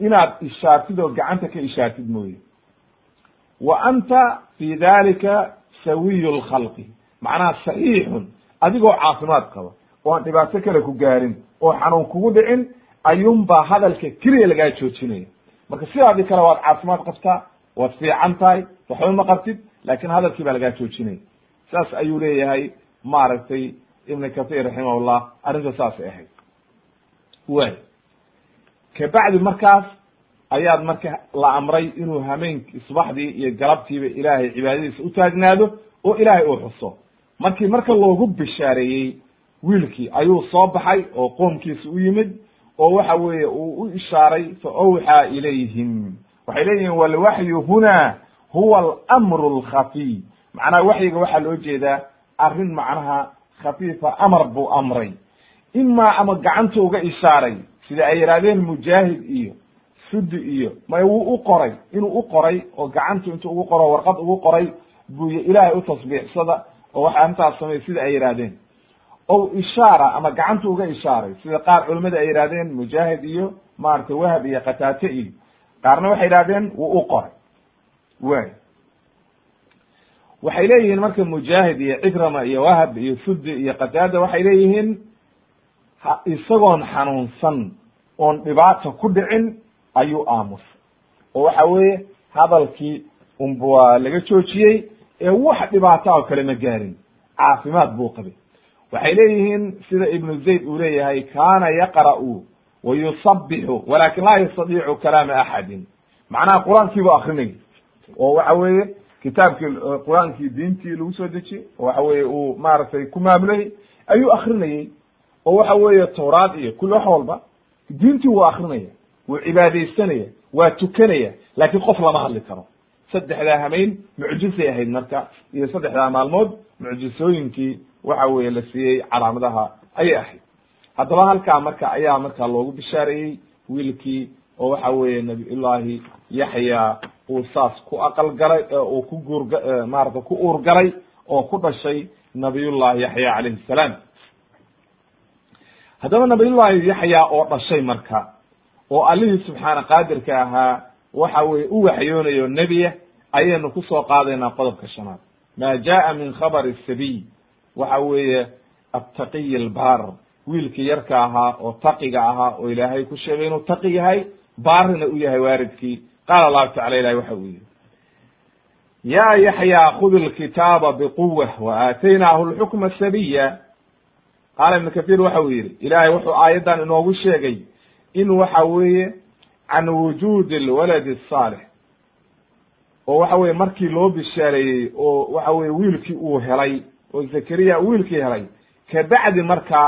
inaad ishaartid oo gacanta ka ishaartid mooye. Wa anta fi dalika sawiyu lkhalqi macnaha saxiixun adigoo caafimaad qaba oo aan dhibaato kale ku gaarin oo xanuun kugu dhicin ayuunbaa hadalka keliya lagaa joojinaya. Marka sidaadii kale waad caafimaad qabtaa waad fiican tahay waxba ma qabtid laakin hadalkii baa lagaa joojinaya. Saas ayuu leeyahay maaragtay ibn kathir raximahullah arrinta saasay ahayd. Way. Kabacdi markaas ayaad marka la amray inuu hameenki subaxdii iyo galabtiiba ilaahay cibaadadiisa u taagnaado oo ilaahay uu xuso. Markii marka loogu bishaareeyey wiilkii ayuu soo baxay oo qoomkiisa u yimid oo waxa weeye uu u ishaaray fa awxaa ilayhim. Waxay leeyihiin walwaxyu huna huwa alamru alkhafiy macnaha waxyiga waxaa loo jeedaa arrin macnaha khafiifa amar buu amray. Imaa ama gacanta uga ishaaray sida ay yidhahdeen mujaahid iyo sudi iyo may wuu u qoray inuu u qoray oo gacantu intu ugu qoro warqad ugu qoray buu ilaahay u tasbiixsada. Oo waxa arrintaas samey sida ay yidhahdeen o ishaara ama gacanta uga ishaaray. Sida qaar culimada ay yidhahdeen mujaahid iyo maaragtay wahab iyo kataate iyo qaarna waxay yidhahdeen wuu u qoray. Way waxay leeyihiin marka mujaahid iyo cikrama iyo wahab iyo sudi iyo qataada waxay leeyihiin isagoon xanuunsan oon dhibaata ku dhicin ayuu aamusay oo waxa weeye hadalkii unba waa laga joojiyey ee wax dhibaata oo kale ma gaarin. Caafimaad buu qabay waxay leeyihiin sida ibnu zayd uu leeyahay kaana yaqra'u wa walakin laa yastadiicu kalaama axadin. Macnaha qur'aankii buu akrinayay oo waxa weeye kitaabkii qur'aankii diintii lagu soo dejiyey oo waxa weeye uu maaragtay ku maamulayay ayuu akrinayey oo waxa weeye tawraad iyo kul wax walba diintii wuu akrinaya wuu cibaadaysanaya waa tukanaya laakiin qof lama hadli karo. Saddexdaa hameyn mucjisay ahayd marka iyo saddexdaa maalmood mucjisooyinkii waxa weeye la siiyey calaamadaha ayay ahayd. Haddaba halkaa marka ayaa marka loogu bishaareeyey wiilkii oo waxa weeye nabiyullaahi yaxya uu saas ku aqal galay uu ku guurga maarata ku uur galay oo ku dhashay nabiyullahi yaxya calayhi salaam. Haddaba nabiyullahi yaxya oo dhashay marka oo allihii subxaana qaadirka ahaa waxa weye u waxyoonayo nebiya ayaynu ku soo qaadaynaa qodobka shanaad. Ma jaa min khabari sabiy waxa weeye attaqiy albaar. Wiilkii yarka ahaa oo taqiga ahaa oo ilaahay ku sheegay inuu taqi yahay baarina u yahay waalidkii qaala allahu tacala ilahi waxa uu yihi ya yaxya khud lkitaaba bquwa waaataynaahu lxukma sabiya qaala ibnu kahiir waxa uu yihi ilaahay wuxuu aayaddan inoogu sheegay in waxa weeye can wujuudi lwaladi asaalix oo waxa weye markii loo bishaareeyey oo waxa weye wiilkii uu helay oo zakariya wiilkii helay kabacdi marka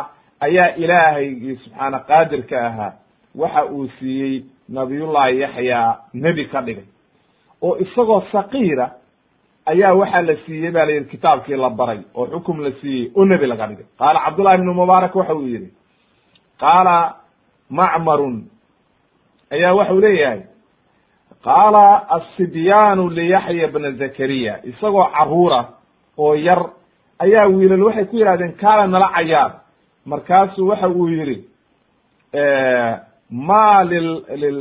ayaa ilaahaygii subxaana qaadirka ahaa waxa uu siiyey nabiyullahi yaxya nebi ka dhigay. Oo isagoo sakiira ayaa waxaa la siiyey ba la yidhi kitaabkii la baray oo xukum la siiyey oo nebi laga dhigay. Qaala cabdullahi ibnu mubaarak waxa uu yihi qaala macmarun ayaa waxau leeyahay qaala asibyaanu liyaxya bna zakariya isagoo caruura oo yar ayaa wiilal waxay ku yidhahdeen kaala nala cayaar. Markaasuu waxa uu yihi ma lil lil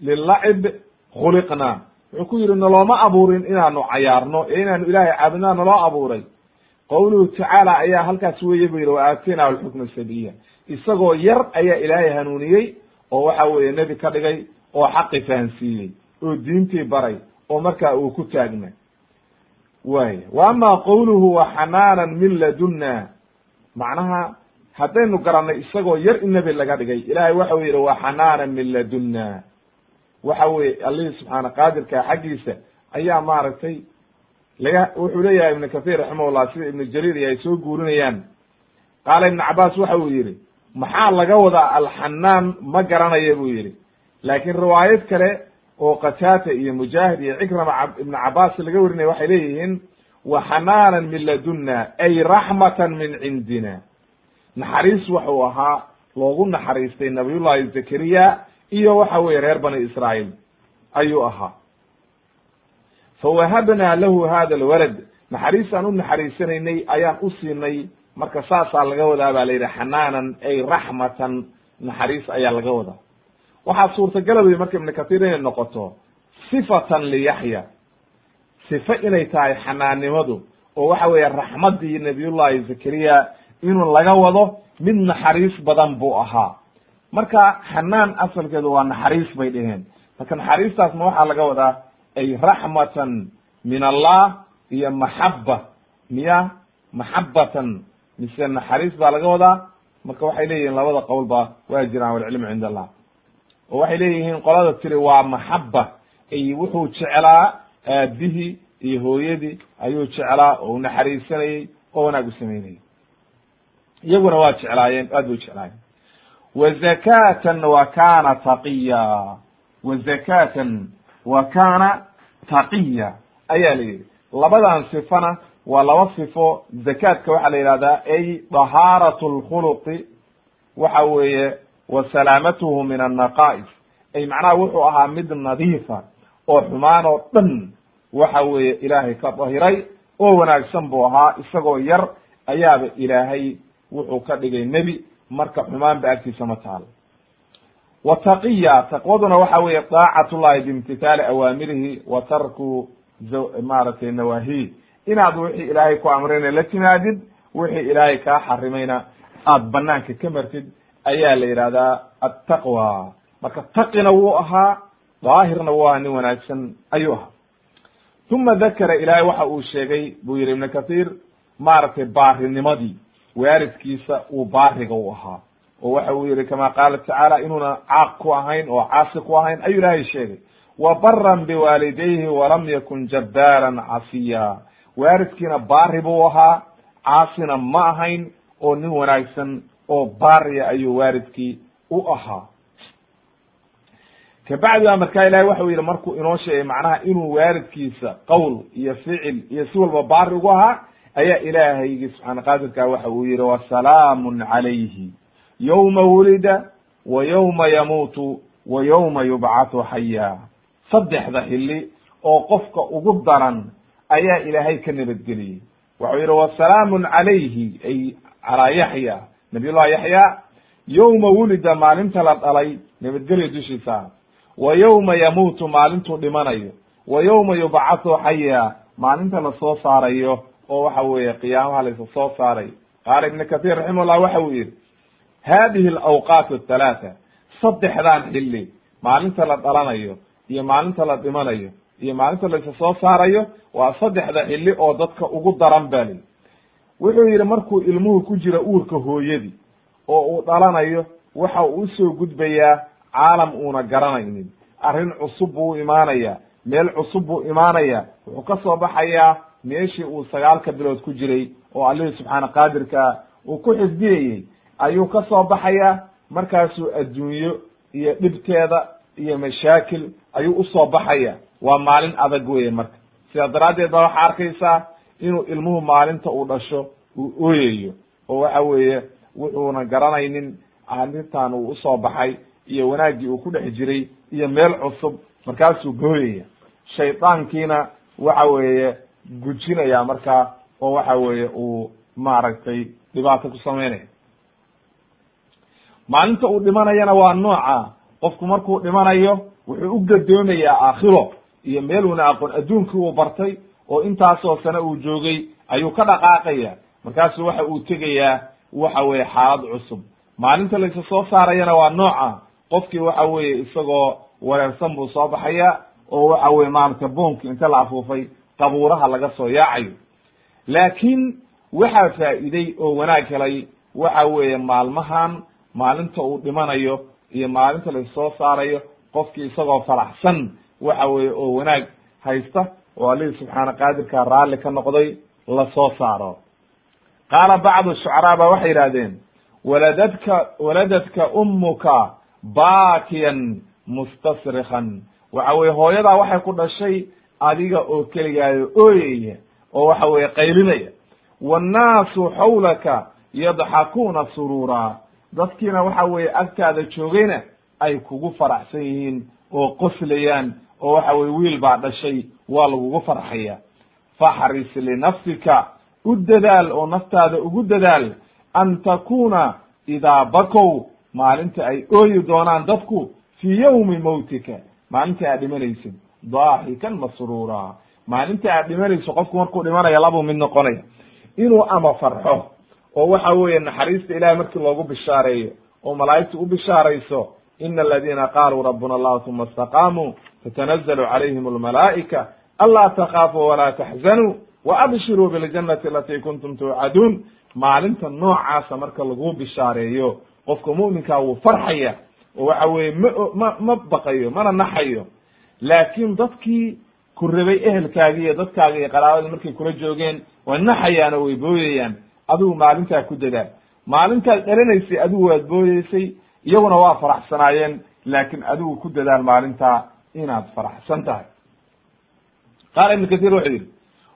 lilacib khuliqna wuxuu ku yihi nalooma abuurin inaanu cayaarno ee inaanu ilaahay caabudnaa naloo abuuray. Qawluhu tacaala ayaa halkaas weeye bu yihi wa aataynahu alxukma sabiya isagoo yar ayaa ilaahay hanuuniyey oo waxa weeye nebi ka dhigay oo xaqi fahansiiyey oo diintii baray oo markaa uu ku taagna way. Wa ama qawluhu wa xanaanan min ladunna. Macnaha haddaynu garannay isagoo yar in nebi laga dhigay ilahay waxau yidhi wa xanaanan min ladunna. Waxa weye allihii subxaana qaadirka xaggiisa ayaa maaragtay laga wuxuu leeyahay ibnu kathir raximahullah sida ibnu jariir iyo ay soo guurinayaan. Qaala ibnu cabaas waxa uu yihi maxaa laga wadaa alxanaan ma garanaya buu yihi laakiin riwaayad kale oo qataata iyo mujaahid iyo cikrama ibnu cabaas laga warinaya waxay leeyihiin wa xanaanan min ladunna ay raxmatan min cindina. Naxariis waxuu ahaa loogu naxariistay nabiyullahi zakariya iyo waxa weye reer bani israa'iil ayuu ahaa. Fawahabnaa lahu hada alwalad. Naxariistaan u naxariisanaynay ayaan u siinay marka saasaa laga wadaa baa la yidhi xanaanan ay raxmatan. Naxariis ayaa laga wadaa waxaa suurtagala wey marka ibnu kahiir inay noqoto sifatan liyaxya sife inay tahay xanaannimadu oo waxa weeye raxmaddii nabiyullahi zakariya inuu laga wado mid naxariis badan buu ahaa. Marka xanaan asalkeedu waa naxariis bay dheheen marka naxariistaasna waxaa laga wadaa ay raxmatan min allah iyo maxaba miya maxabatan mise naxariis baa laga wadaa. Marka waxay leeyihiin labada qowlba waa jiraan walcilmu cind allah oo waxay leeyihiin qolada tiri waa maxaba wuxuu jeclaa aabihii iyo hooyadii ayuu jeclaa oo u oo wanaag u samaynayay iyaguna waa jeclaayeen aad bay jeclaayeen. Wa zakatan wa kana taqiya. Wa zakatan wa kana taqiya. Ayaa la yidhi. Labadan sifana waa laba sifo. Zakaadka waxaa la yihahdaa ay dahaarat lkhuluqi waxa weeye wa salaamatuhu min annaqa'is ay macnaha wuxuu ahaa mid nadiifa oo xumaan oo dhan waxa weeye ilaahay ka dahiray oo wanaagsan buu ahaa isagoo yar ayaaba ilaahay wuxuu ka dhigay nebi marka xumaan ba agtiisa ma taalo wa taqiya taqwaduna waxa weeye daacatullahi biimtithaali awaamirihi wa tarku maaragtay nawaahi inaad wixii ilaahay ku amrayna la timaadid wixii ilaahay kaa xarimayna aad banaanka ka martid ayaa la yidhahdaa attaqwa. Marka taqina wuu ahaa daahirna ahaa nin wanaagsan ayuu ahaa. Uma dakara ilaahay waxa uu sheegay buu yihi ibnu kathiir maaragtay baarinimadii waaridkiisa uu baariga u ahaa. Oo waxa uu yihi kama qaala tacaala inuuna caaq ku ahayn oo caasi ku ahayn ayuu ilaahay sheegay. Wa baran biwaalidayhi walam yakun jabbaaran casiya. Waaridkiina baari buu ahaa caasina ma ahayn oo nin wanaagsan oo baariya ayuu waaridkii u ahaa. Kabacdi baa markaa ilahay waxau yihi markuu inoo sheegay macnaha inuu waaridkiisa qowl iyo ficil iyo si walba baari ugu ahaa ayaa ilaahaygi subxaana qaadirka waxa uu yihi wasalaamun calayhi. Yowma wulida wa yowma yamuutu wa yowma yubcathu xaya saddexda xilli oo qofka ugu daran ayaa ilaahay ka nabadgeliyey. Waxau yihi wasalaamun calayhi ay calaa yaxya nabiy llahi yaxya yowma wulida maalinta la dhalay nabadgelyo dushiisa. Wa yowma yamuutu maalintuu dhimanayo. Wa yowma yubcathu xaya maalinta la soo saarayo oo waxa weeye qiyaamaha laysa soo saaray. Qaala ibnu kathir raximahullah waxa uu yihi hadihi alawqaat athalaatha saddexdan xilli maalinta la dhalanayo iyo maalinta la dhimanayo iyo maalinta laysa soo saarayo waa saddexda xilli oo dadka ugu daran bali wuxuu yihi markuu ilmuhu ku jira uurka hooyadii oo uu dhalanayo waxa uu u soo gudbayaa caalam uuna garanaynin. Arrin cusub buu u imaanaya meel cusub buu imaanaya. Wuxuu ka soo baxayaa meeshii uu sagaalka bilood ku jiray oo allihii subxaana qaadirka uu ku xifdiyayey ayuu ka soo baxayaa markaasuu adduunyo iyo dhibteeda iyo mashaakil ayuu u soo baxaya waa maalin adag weye marka. Sidaa daraaddeed ba waxaa arkaysaa inuu ilmuhu maalinta uu dhasho uu ooyayo oo waxa weeye wuxuuna garanaynin arrintan uu u soo baxay iyo wanaaggii uu ku dhex jiray iyo meel cusub markaasuu gooyaya. Shaydaankiina waxa weeye gujinaya markaa oo waxa weeye uu maaragtay dhibaato ku samaynaya maalinta uu dhimanayana waa nooca. Qofku markuu dhimanayo wuxuu u gadoomayaa aakhiro iyo meel uuna aqoon adduunkii uu bartay oo intaasoo sane uu joogay ayuu ka dhaqaaqaya. Markaasu waxa uu tegayaa waxa weeye xaalad cusub. Maalinta laysa soo saarayana waa nooca qofkii waxa weeye isagoo wareersan buu soo baxaya oo waxa weye maaragtay boonki inta la afuufay qabuuraha laga soo yaacayo. Laakiin waxaa faa'iiday oo wanaag helay waxa weeye maalmahan maalinta uu dhimanayo iyo maalinta la soo saarayo qofkii isagoo faraxsan waxa weeye oo wanaag haysta oo allihii subxaana qaadirkaa raalli ka noqday la soo saaro. Qaala bacdu shucaraa ba waxay yidhahdeen waladadka waladadka ummuka baakiyan mustasrikan waxa weye hooyadaa waxay ku dhashay adiga oo keligaayo ooyaya oo waxa weye qaylinaya. Wannaasu xawlaka yadxakuuna suruuraa dadkiina waxa weeye agtaada joogayna ay kugu faraxsan yihiin oo qoslayaan oo waxa weye wiil baa dhashay waa lagugu farxaya. Faxris linafsika u dadaal oo naftaada ugu dadaal an takuna idaa bakow maalinta ay ooyi doonaan dadku fii yawmi mawtika. Maalinta aad dhimanaysid daaxikan masruura. Maalinta aad dhimanayso qofku markuu dhimanaya labuu mid noqonaya. Inuu ama farxo oo waxa weeye naxariista ilahay markii loogu bishaareeyo oo malaa'igtu u bishaarayso ina aladina qaaluu rabbuna allah uma istaqaamuu tatanazalu calayhim almalaa'ika anlaa takhaafuu walaa taxzanuu waabshiruu biljannati alatii kuntum tuucaduun maalinta noocaasa marka lagu bishaareeyo qofka mu'minkaa wuu farxaya oo waxa weeye ma ma ma baqayo mana naxayo laakiin dadkii ku rabay ehelkaagi iyo dadkaaga iyo qaraabada markay kula joogeen way naxayaan oo way booyayaan adigu maalintaa ku dadaal maalintaad dhalanaysay adigu waad booyeysay iyaguna waa faraxsanaayeen laakiin adigu ku dadaal maalintaa inaad faraxsan tahay. Qaala ibnu kahiir wuxuu yidhi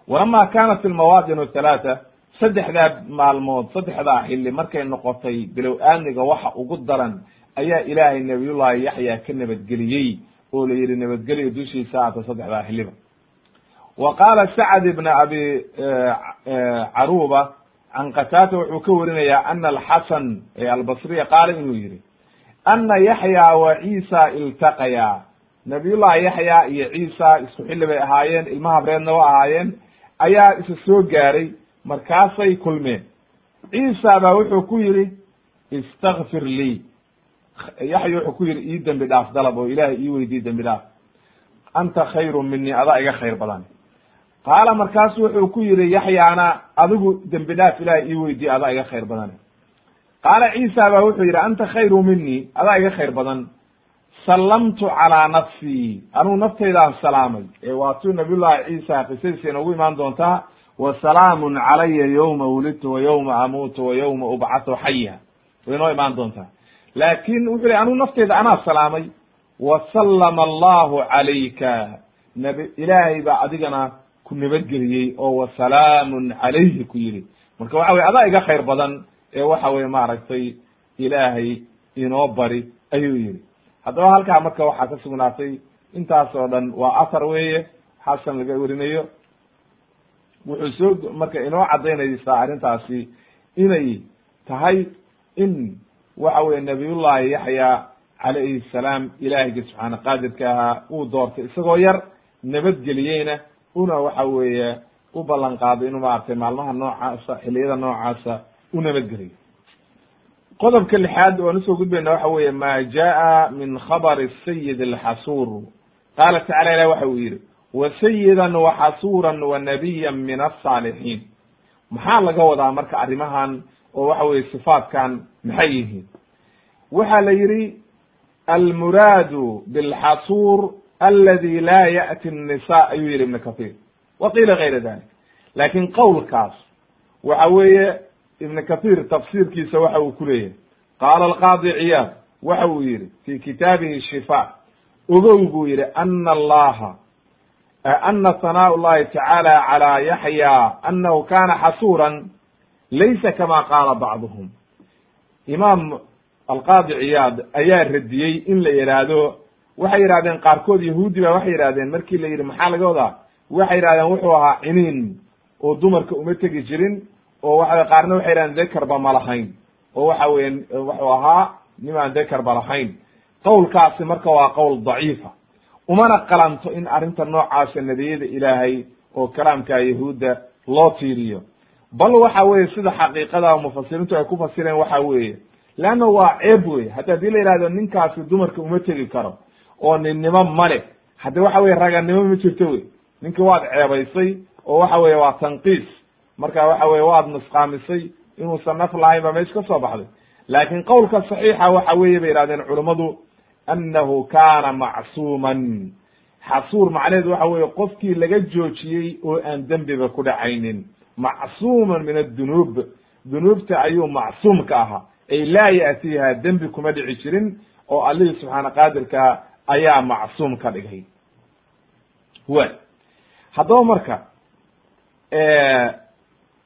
walama kanat almawaadin halaata saddexdaa maalmood saddexdaa xilli markay noqotay bilow aamniga waxa ugu daran ayaa ilaahay nabiyullahi yaxya ka nabadgeliyey oo la yidhi nabadgelyo dushiisa aata saddexdaa xilliba. Wa qaala sacd ibna abi caruba can qataata wuxuu ka warinayaa ana alxasan albasriya qaala inuu yihi ana yaxya wa ciisa iltaqaya nabiyullahi yaxya iyo ciisa isku xilli bay ahaayeen ilma habreedna wa ahaayeen ayaa isa soo gaaray markaasay kulmeen. Ciisa baa wuxuu ku yidhi istakfir lii yaxya wuxuu ku yidhi ii dembi dhaaf dalab oo ilaahay ii weydiiy dembi dhaaf. Anta khayru minii adaa iga khayr badan. Qaala markaasu wuxuu ku yidhi yaxyaana adigu dembi dhaaf ilahay ii weydiiye adaa iga khayr badan. Qaala ciisa baa wuxuu yidhi anta khayru minii adaa iga khayr badan sallamtu calaa nafsii anugu naftaydaan salaamay. Ee waatuu nabiyullahi ciisa qisadiisa inoogu imaan doontaa wa salaamun calaya yowma wulidtu wa yowma amuutu wa yowma ubcathu xaya way inoo imaan doontaa. Laakin wuxuu yihi anugu nafteyda anaa salaamay. Wa sallama allahu calayka. Nabi ilaahay baa adigana ku nabadgeliyey oo wa salaamun calayhi ku yidhi. Marka waxa weye adaa iga khayr badan ee waxa weye maaragtay ilaahay inoo bari ayuu yihi haddaba halkaa marka waxaa ka sugnaatay intaas oo dhan waa athar weeye xasan laga werinayo wuxuu soo marka inoo caddaynaysaa arrintaasi inay tahay in waxa weye nabiyullahi yaxya calayhi salaam ilaahiyga subxaana qaadirka ahaa uu doortay isagoo yar nabadgeliyeyna una waxa weeye u ballan qaaday inuu maaragtay maalmaha noocaasa xiliyada noocaasa u nabadgeliyo qodobka lixaad oan u soo gudbayna waxa weeye ma jaa min khabari sayid alxasuur qaala tacala ilah waxa uu yidhi wa sayidan wa xasuuran wa nabiyan min asaalixiin maxaa laga wadaa marka arrimahan oo waxa weye sifaatkan maxay yihiin? Waxa la yidhi almuraadu bilxasuur aladi laa ya'ti الnisa ayuu yihi ibn kathir. Wa qiila gayra dalik laakiin qowlkaas waxa weeye ibn kathir tafsiirkiisa waxa uu ku leeyahay. Qaala alqaadi ciyaad waxa uu yihi fi kitaabihi shifa ogow buu yihi ana allaha ana sanaa llahi tacaala calى yaxya anahu kana xasuuran laysa kama qaala bacduhum. Imaam alqaadi ciyaad ayaa radiyey in la yihaahdo waxay yidhahdeen qaarkood yahuudi ba waxay yidhahdeen markii la yidhi maxaa laga wadaa? Waxay yidhahdeen wuxuu ahaa ciniin oo dumarka uma tegi jirin oo waxa qaarna waxay yidhahdeen dekarba ma lahayn. oo waxa weye wuxuu ahaa nimaan dekarba lahayn. qowlkaasi marka waa qowl daciifa umana qalanto in arrinta noocaasa nebiyada ilaahay oo kalaamka yahuudda loo tiiriyo. bal waxa weye sida xaqiiqada mufasiriintu ay ku fasireen waxa weeye leanna waa ceeb wey hadda haddii la yihahdo ninkaasi dumarka uma tegi karo oo ninnimo male hadde waxa weye raganimo ma jirto wey ninki waad ceebaysay oo waxa weye waa tanqiis marka waxa weye waad nusqaamisay inuusan naf lahayn ba meesha ka soo baxday. Laakin qowlka saxiixa waxa weeye bay yihahdeen culummadu annahu kaana macsuuman. Xasuur macnaheedu waxa weeye qofkii laga joojiyey oo aan dembiba ku dhacaynin. Macsuuman min addunuub dunuubta ayuu macsuum ka ahaa. Ay laa ya'tiiha dembi kuma dhici jirin oo allihii subxaana qaadirka ayaa macsuum ka dhigay. Wa haddaba marka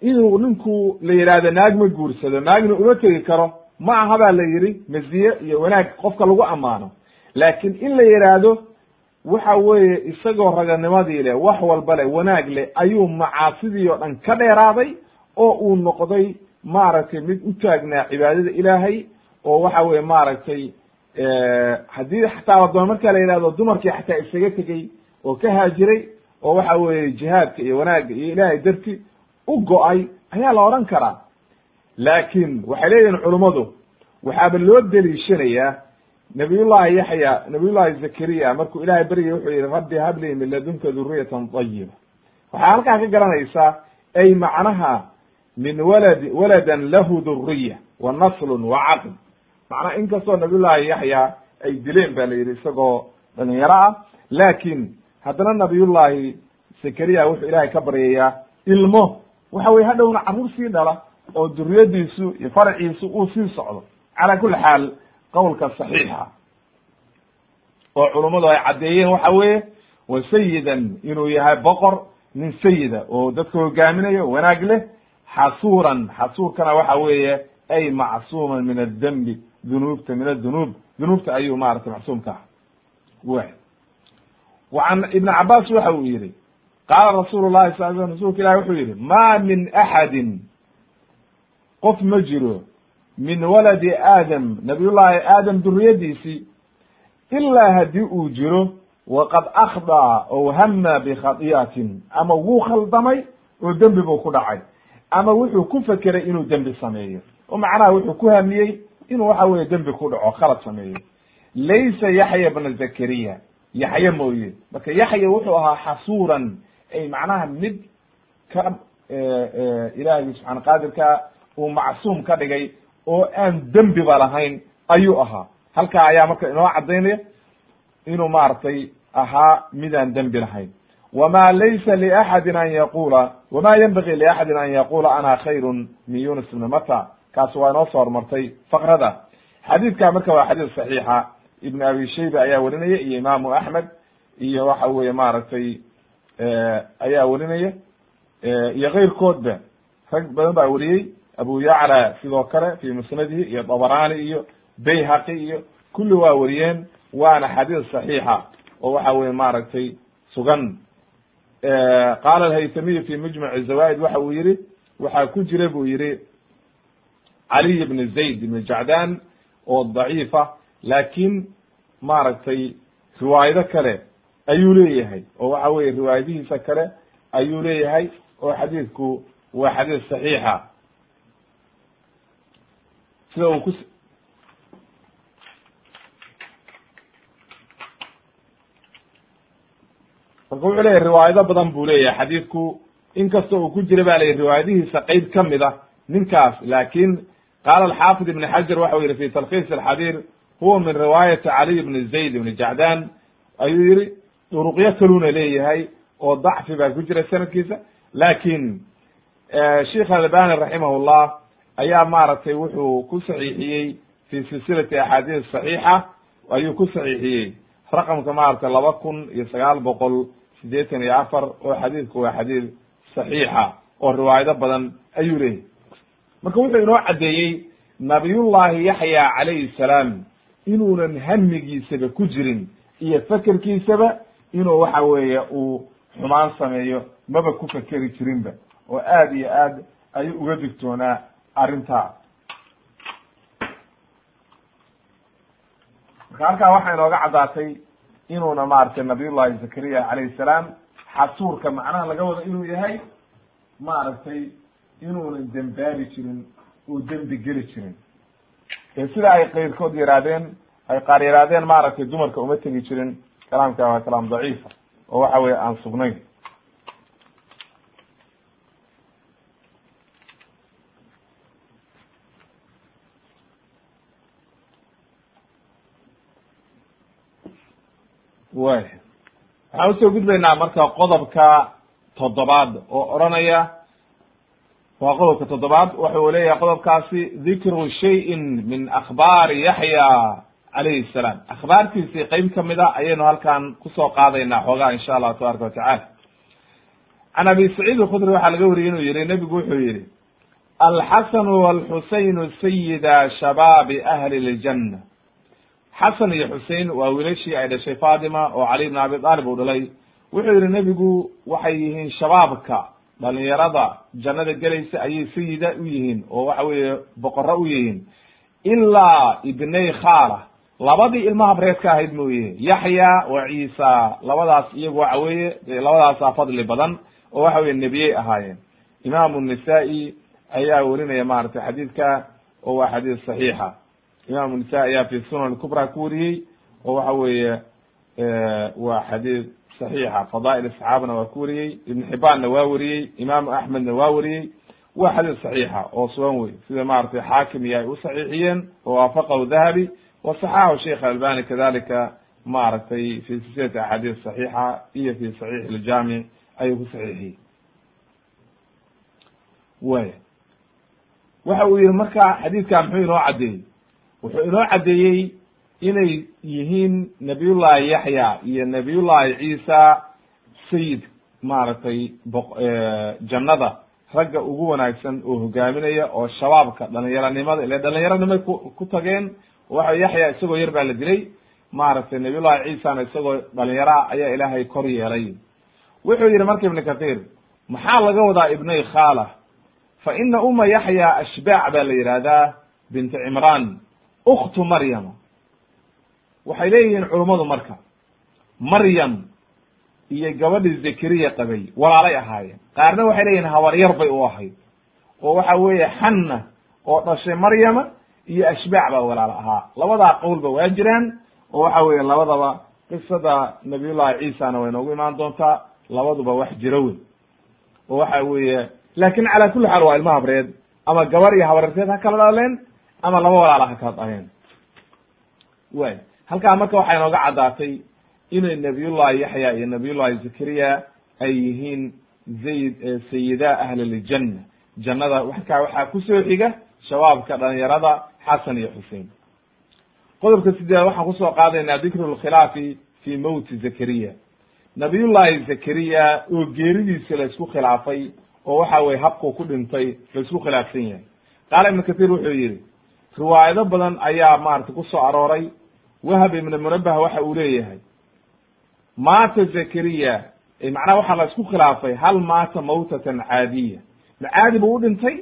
inuu ninku la yidhaahdo naag ma guursado naagna uma tegi karo ma aha baa la yidhi maziye iyo wanaag qofka lagu ammaano. Laakin in la yidhaahdo waxa weeye isagoo raganimadii leh wax walba leh wanaag leh ayuu macaasidii oo dhan ka dheeraaday oo uu noqday maaragtay mid u taagnaa cibaadada ilaahay oo waxa weye maaragtay haddii xataa ladoon marka la yidhahdo dumarkii xataa isaga tegey oo ka haajiray oo waxa weeye jihaadka iyo wanaagga iyo ilaahay darti u go'ay ayaa la odhan karaa. Laakin waxay leeyihiin culummadu waxaaba loo deliishanayaa nabiyullahi yaxya nabiyullahi zakariya markuu ilahay beryay wuxuu yihi rabbi hablii min ladunka duriyatan tayiba waxaa halkaa ka garanaysaa ay macnaha min waladi waladan lahu duriya wa naslun wa caql. Macnaha inkastoo nabiyullahi yaxya ay dileen ba la yidhi isagoo dhalinyaro ah. Laakin haddana nabiyullahi zakariya wuxuu ilahay ka baryayaa ilmo waxa weye hadhowna carruur sii dhala oo duriyadiisu iyo faraciisu uu sii socdo. Cala kuli xaal qowlka saxiixa. Oo culummadu ay caddeeyeen waxa weeye wa sayidan inuu yahay boqor nin sayida oo dadka hogaaminayo wanaag leh xasuuran. Xasuurkana waxa weeye ay macsuuman min adembi dunuubta min adunuub dunuubta ayuu maratay macsuum ka ah wa wa can ibn cabaas waxa uu yihi qaala rasuulu llahi sal sl rasulka ilahi wuxuu yihi ma min axadin qof ma jiro min waladi aadam nabiyullahi aadam duriyadiisii ilaa haddii uu jiro waqad akhdaa ow hama bikhadi'atin ama wuu khaldamay oo dembi buu ku dhacay ama wuxuu ku fekeray inuu dembi sameeyo oo macnaha wuxuu ku hamiyey inuu waxa weye dembi ku dhaco khalad sameeyo laysa yaxya bna zakariya yaxye mooye marka yaxya wuxuu ahaa xasuuran ay macnaha mid ka ilaahay subxaana qaadirka uu macsuum ka dhigay oo aan dembiba lahayn ayuu ahaa halkaa ayaa marka inoo caddaynaya inuu maaragtay ahaa midaan dembi lahayn wma laysa liaxadin an yaqula wma yenbagi liaxadin an yaqula ana khayrun min yunus ibni mata kaas waa inoo soo hormartay fakrada xadiidka marka waa xadiis saxiixa ibn abi shayba ayaa werinaya iyo imaamu axmed iyo waxa weye maaragtay ayaa werinaya iyo keyrkoodba rag badan baa weriyey abu yacla sidoo kale fi musnadihi iyo dabrani iyo bayhaqi iyo kulli waa weriyeen waana xadiis saxiixa oo waxa weye maaragtay sugan qaala alhaytamiyu fi mujmac zawaid waxa uu yihi waxaa ku jira buu yihi caliy bn zayd ibn jacdan oo daciifa laakin maaragtay riwaayado kale ayuu leeyahay. Oo waxa weye riwaayadihiisa kale ayuu leeyahay oo xadiidku waa xadiis saxiixa. Sida uu ku marka wuxuu leyahy riwaayado badan buu leeyahay. Xadiidku inkasta uu ku jira ba layihi riwaayadihiisa qeyb ka mid a ninkaas. Laakin qaala alxaafid ibn xajar waxa u yihi fi talkhiis alxadiir huwa min riwaayati caliy ibn zayd ibn jacdan. Ayuu yihi duruqyo kaluna leeyahay oo dacfi baa ku jira sanadkiisa. Lakin sheikh albani raximah llah ayaa maaragtay wuxuu ku saxiixiyey fi silsilati axaadiis saxiixa ayuu ku saxiixiyey raqamka maaragtay laba kun iyo sagaal boqol sideetan iyo afar oo xadiidku waa xadiid saxiixa oo riwaayado badan ayuu leeyahy marka wuxuu inoo caddeeyey nabiyullahi yaxya calayhi salaam inuunan hamigiisaba ku jirin iyo fekerkiisaba inuu waxa weeye uu xumaan sameeyo maba ku fekeri jirinba oo aad iyo aad ayuu uga digtoonaa arrintaa. Marka halkaa waxaa inooga caddaatay inuuna maaragtay nabiyullahi zakariya calayhi salaam xasuurka macnaha laga wado inuu yahay maaragtay inuunan dembaabi jirin uu dembi geli jirin. Ee sida ay keyrkood yihaahdeen ay qaar yihaahdeen maaragtay dumarka uma tegi jirin kalaamka waa kalaam daciifa oo waxa weye aan sugnayn. Way waxaan u soo gudbaynaa marka qodobka toddobaad oo odhanaya. Waa qodobka toddobaad waxa uu leeyahay qodobkaasi dikru shayin min akhbaari yaxya calayhi salaam. Akhbaartiisii qeyb ka mid a ayaynu halkan ku soo qaadaynaa xoogaa insha allahu tabaraka watacala can abi saciid alkhudri waxaa laga wariyey inuu yihi nebigu wuxuu yihi alxasanu walxusaynu sayida shabaabi ahli ljanna. Xasan iyo xusein waa wiilashii ay dhashay fatima oo cali bn abi aalib uu dhalay. Wuxuu yihi nebigu waxay yihiin shabaabka dhalinyarada jannada gelaysa ayay sayida u yihiin oo waxa weeye boqoro u yihiin. Ilaa ibnay khaala labadii ilmaha breedka ahayd mooye yaxya wa ciisa labadaas iyagu waxa weeye labadaasaa fadli badan oo waxa weye nebiyey ahaayeen. Imaamu nisaa-i ayaa werinaya maratay xadiidka oo waa xadiis saxiixa. Imaamu nisa ayaa fi sunan kubra ku wariyey oo waxa weeye waa xadiis saxiixa. Fadaa'il saxaabana waa ku wariyey ibn xibaanna waa wariyey imaamu axmedna waa wariyey. Waa xadiis saxiixa oo sugan wey sida maratay xaakim iyo ay u saxiixiyeen oo waafaqahu dahabi wa saxaxahu sheikh albani kadalika maaragtay fi silsilati axaadiis saxiixa iyo fi saxiix iljaamic ayuu ku saxiixiyey way waxa uu yihi marka xadiidka muxuu inoo caddeeyey wuxuu inoo caddeeyey inay yihiin nabiyullahi yaxya iyo nabiyullahi ciisa sayid maaragtay jannada ragga ugu wanaagsan oo hogaaminaya oo shabaabka dhalinyaronimada ile dhalinyaronimay ku ku tageen waxa yaxya isagoo yar baa la dilay. Maaragtay nabiyullahi ciisana isagoo dhalinyaro ah ayaa ilaahay kor yeelay. Wuxuu yihi marka ibnu kathir maxaa laga wadaa ibnay khaala? Fa ina uma yaxya ashbaac baa la yihahdaa binti cimraan uktu maryama waxay leeyihiin culummadu marka maryam iyo gabadhii zakariya qabay walaalay ahaayeen. Qaarna waxay leeyihiin habaryar bay u ahayd. Oo waxa weeye xanna oo dhashay maryama iyo ashbaac baa walaalo ahaa. Labadaa qowlba waa jiraan oo waxa weeye labadaba qisada nabiyullahi ciisana way noogu imaan doontaa labaduba wax jiro wey oo waxa weeye laakin cala kulli xaal waa ilma habreed ama gabar iyo habaryarteed ha kala dhaleen ama laba walaala ha kala dhaleen way halkaa marka waxay nooga caddaatay inay nabiyullahi yaxya iyo nabiyullahi zakariya ay yihiin zayd sayida ahliljanna jannada warkaa waxaa ku soo xiga shabaabka dhalinyarada xasan iyo xusein. Qodobka sideed waxaan ku soo qaadaynaa dikru lkhilaafi fi mowti zakariya. Nabiyullahi zakariya oo geeridiisa la isku khilaafay oo waxa weye habkuu ku dhintay la isku khilaafsan yahay. Qaala ibnu kathir wuxuu yihi riwaayado badan ayaa maratay ku soo arooray. Wahab ibn munabah waxa uu leeyahay maata zakariya macnaha waxaa la isku khilaafay hal maata mawtatan caadiya ma caadi buu u dhintay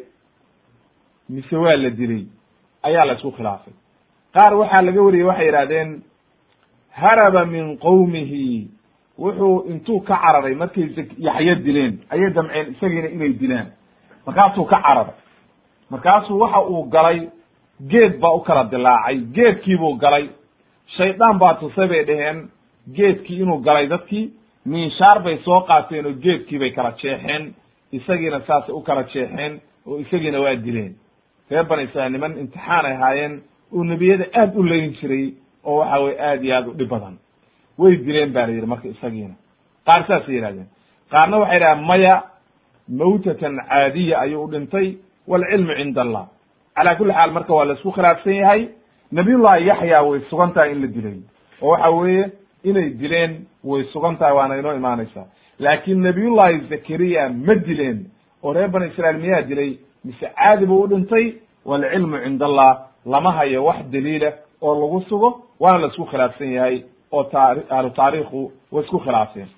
mise waa la dilay ayaa la isku khilaafay. Qaar waxaa laga wariyey waxay yidhahdeen haraba min qowmihi wuxuu intuu ka cararay markay yaxyo dileen ayay damceen isagiina inay dilaan markaasuu ka cararay. Markaasuu waxa uu galay geed baa u kala dilaacay geedkiibuu galay. Shaydaan baa tusay bay dhaheen geedkii inuu galay dadkii miinshaar bay soo qaateen oo geedkii bay kala jeexeen. Isagiina saasay u kala jeexeen oo isagiina waa dileen reer bani israiil niman imtixaan ay ahaayeen oo nebiyada aad u leyn jiray oo waxa weye aad iyo aad u dhib badan. Way dileen ba la yidhi marka isagiina. Qaar saasay yihahdeen qaarna waxay yidhahdeen maya mawtatan caadiya ayuu u dhintay waalcilmu cinda allah calaa kulli xaal marka waa la isku khilaafsan yahay nabiyullahi yaxya way sugan tahay in la dilay. Oo waxa weeye inay dileen way sugan tahay waana inoo imaanaysaa. Laakin nabiyullahi zakariya ma dileen oo reer bani israiil miyaa dilay mise caadi buu u dhintay waalcilmu cinda allah lama hayo wax daliila oo lagu sugo waana la isku khilaafsan yahay oo taari ahlu taariikhu way isku khilaafeen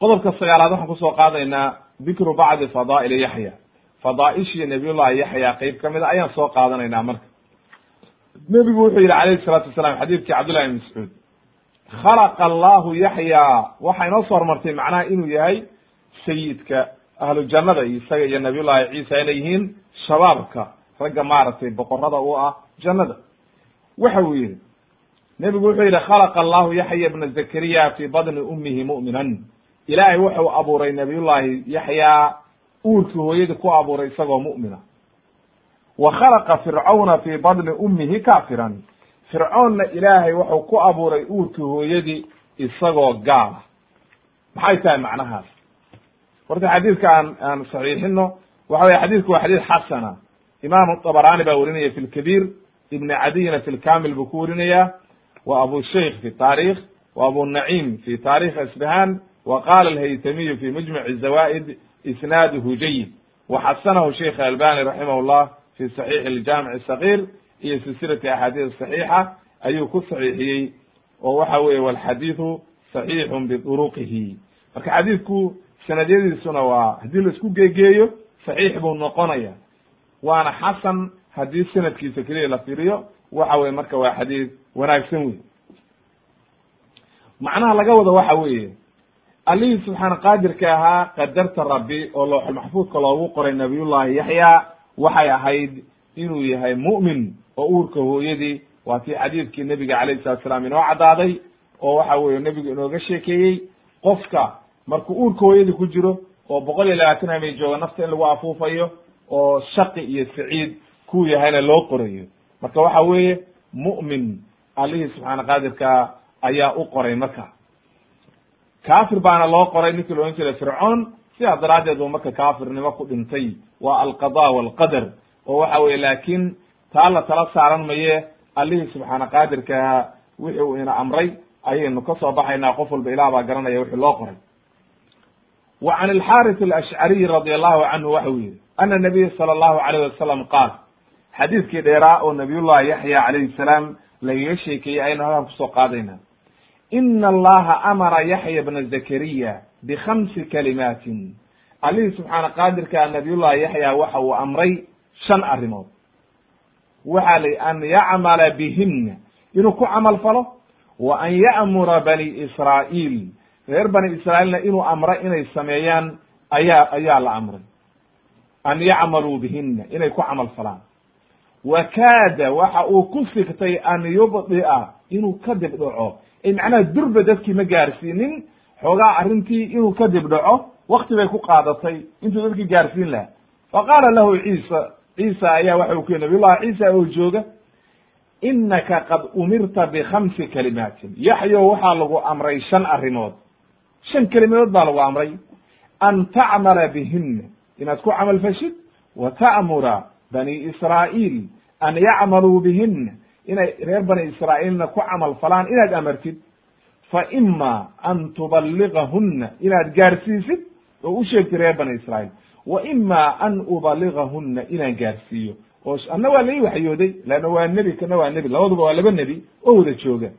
qodobka sagaalaad waxaan ku soo qaadaynaa dikru bacdi fadaa'ili yaxya. Fadaaishii nabiyullahi yaxya qeyb ka mid a ayaan soo qaadanaynaa marka. Nebigu wuxuu yihi calayhi salaatu wasalaam xadiidkii cabdullahi ibn mascuud khalaqa allahu yaxya. Waxaa inoo soo hormartay macnaha inuu yahay sayidka ahlu jannada isaga iyo nabiyullahi ciisa inay yihiin shabaabka ragga maaragtay boqorada u ah jannada. Waxa uu yihi nebigu wuxuu yihi khalaqa allahu yaxya bna zakariya fi badni ummihi mu'minan. Ilaahay wuxuu abuuray nabiyullahi yaxya uurkii hooyadii ku abuuray isagoo mu'mina. Wa khalaqa fircawna fi badni ummihi kafiran fircoonna ilaahay wuxuu ku abuuray uurkii hooyadii isagoo gaala. Maxay tahay macnahaas horta xadiidka aan aan saxiixino waxa weye xadiidku waa xadiid xasana. Imaamu طabarani baa werinaya fi lkabiir ibn cadiyna fi lkamil buu ku werinaya wa abu shaykh fi taarikh wa abu nacim fi taarikh isbahan wa qala alhaytamiyu fi mujmac zawa'id isnaaduhu jayid waxasanahu sheikh albani raximah llah fi saxiix ljamic sagir iyo silsilati axaadiis saxiixa ayuu ku saxiixiyey. Oo waxa weye walxadiidu saxiixun biduruqihi marka xadiidku sanadyadiisuna waa haddii la isku geegeeyo saxiix buu noqonaya. Waana xasan haddii sanadkiisa keliya la firiyo waxa weye marka waa xadiid wanaagsan wey macnaha laga wado waxa weeye allihii subxaana qaadirka ahaa qadarta rabbi oo looxul maxfuudka loogu qoray nabiyullahi yaxya waxay ahayd inuu yahay mu'min oo uurka hooyadii waa tii xadiidkii nebiga calayhi salatu salaam inoo caddaaday oo waxa weye nebigu inooga sheekeeyey qofka markuu uurka hooyadii ku jiro oo boqol iyo labaatan hamay jooga nafta in lagu afuufayo oo shaqi iyo saciid kuu yahayna loo qorayo. Marka waxa weeye mu'min allihii subxaana qaadirka ayaa u qoray marka kafir baana loo qoray ninkii la ohan jiray fircoon sidaa daraaddeed uu marka kafirnimo ku dhintay. Waa alqada walqadar oo waxa weye laakin taa la tala saaran maye allihii subxaana qaadirkaha wixi uu ina amray ayaynu ka soo baxaynaa qof walba ilah baa garanaya wixii loo qoray wa can alxaris alashcariy radi allahu canhu waxa uu yihi ana nabiya sala allahu alayh wasalam qaal xadiidkii dheeraa oo nabiyullahi yaxya calayhi salaam lagaga sheekeeyey aynu halkan ku soo qaadayna. Ina allaha amara yaxya bna zakariya bikhamsi kalimaatin. Allihii subxaana qaadirkaa nabiyullahi yaxya waxa uu amray shan arrimood. Waxa la an yacmala bihinna inuu ku camal falo? Wa an ya'mura bani israa'iil reer bani israa'iilna inuu amro inay sameeyaan ayaa ayaa la amray. An yacmaluu bihina inay ku camal falaan. Wa kaada waxa uu ku sigtay an yubdi'a inuu ka dib dhaco. Ay macnaha durba dadkii ma gaarsiinin xoogaa arrintii inuu ka dib dhaco wakti bay ku qaadatay intuu dadkii gaarsiin lahaa. Fa qaala lahu ciisa ciisa ayaa waxa uu ku yii nabiyullahi ciisa oo jooga inaka qad umirta bikhamsi kalimaatin. Yaxyo waxaa lagu amray shan arrimood shan kelimadood baa lagu amray an tacmala bihina inaad ku camal fashid wa ta'mura bani israa'iil an yacmaluu bihina inay reer bani israa'iilna ku camal falaan inaad amartid. Fa ima an tuballigahunna inaad gaarsiisid oo u reer bani israa'iil wa ima an ubaligahunna inaan gaarsiiyo. Oo anna waa lai waxyooday leanna waa nebi kana waa nebi labaduba waa laba nebi oo wada jooga.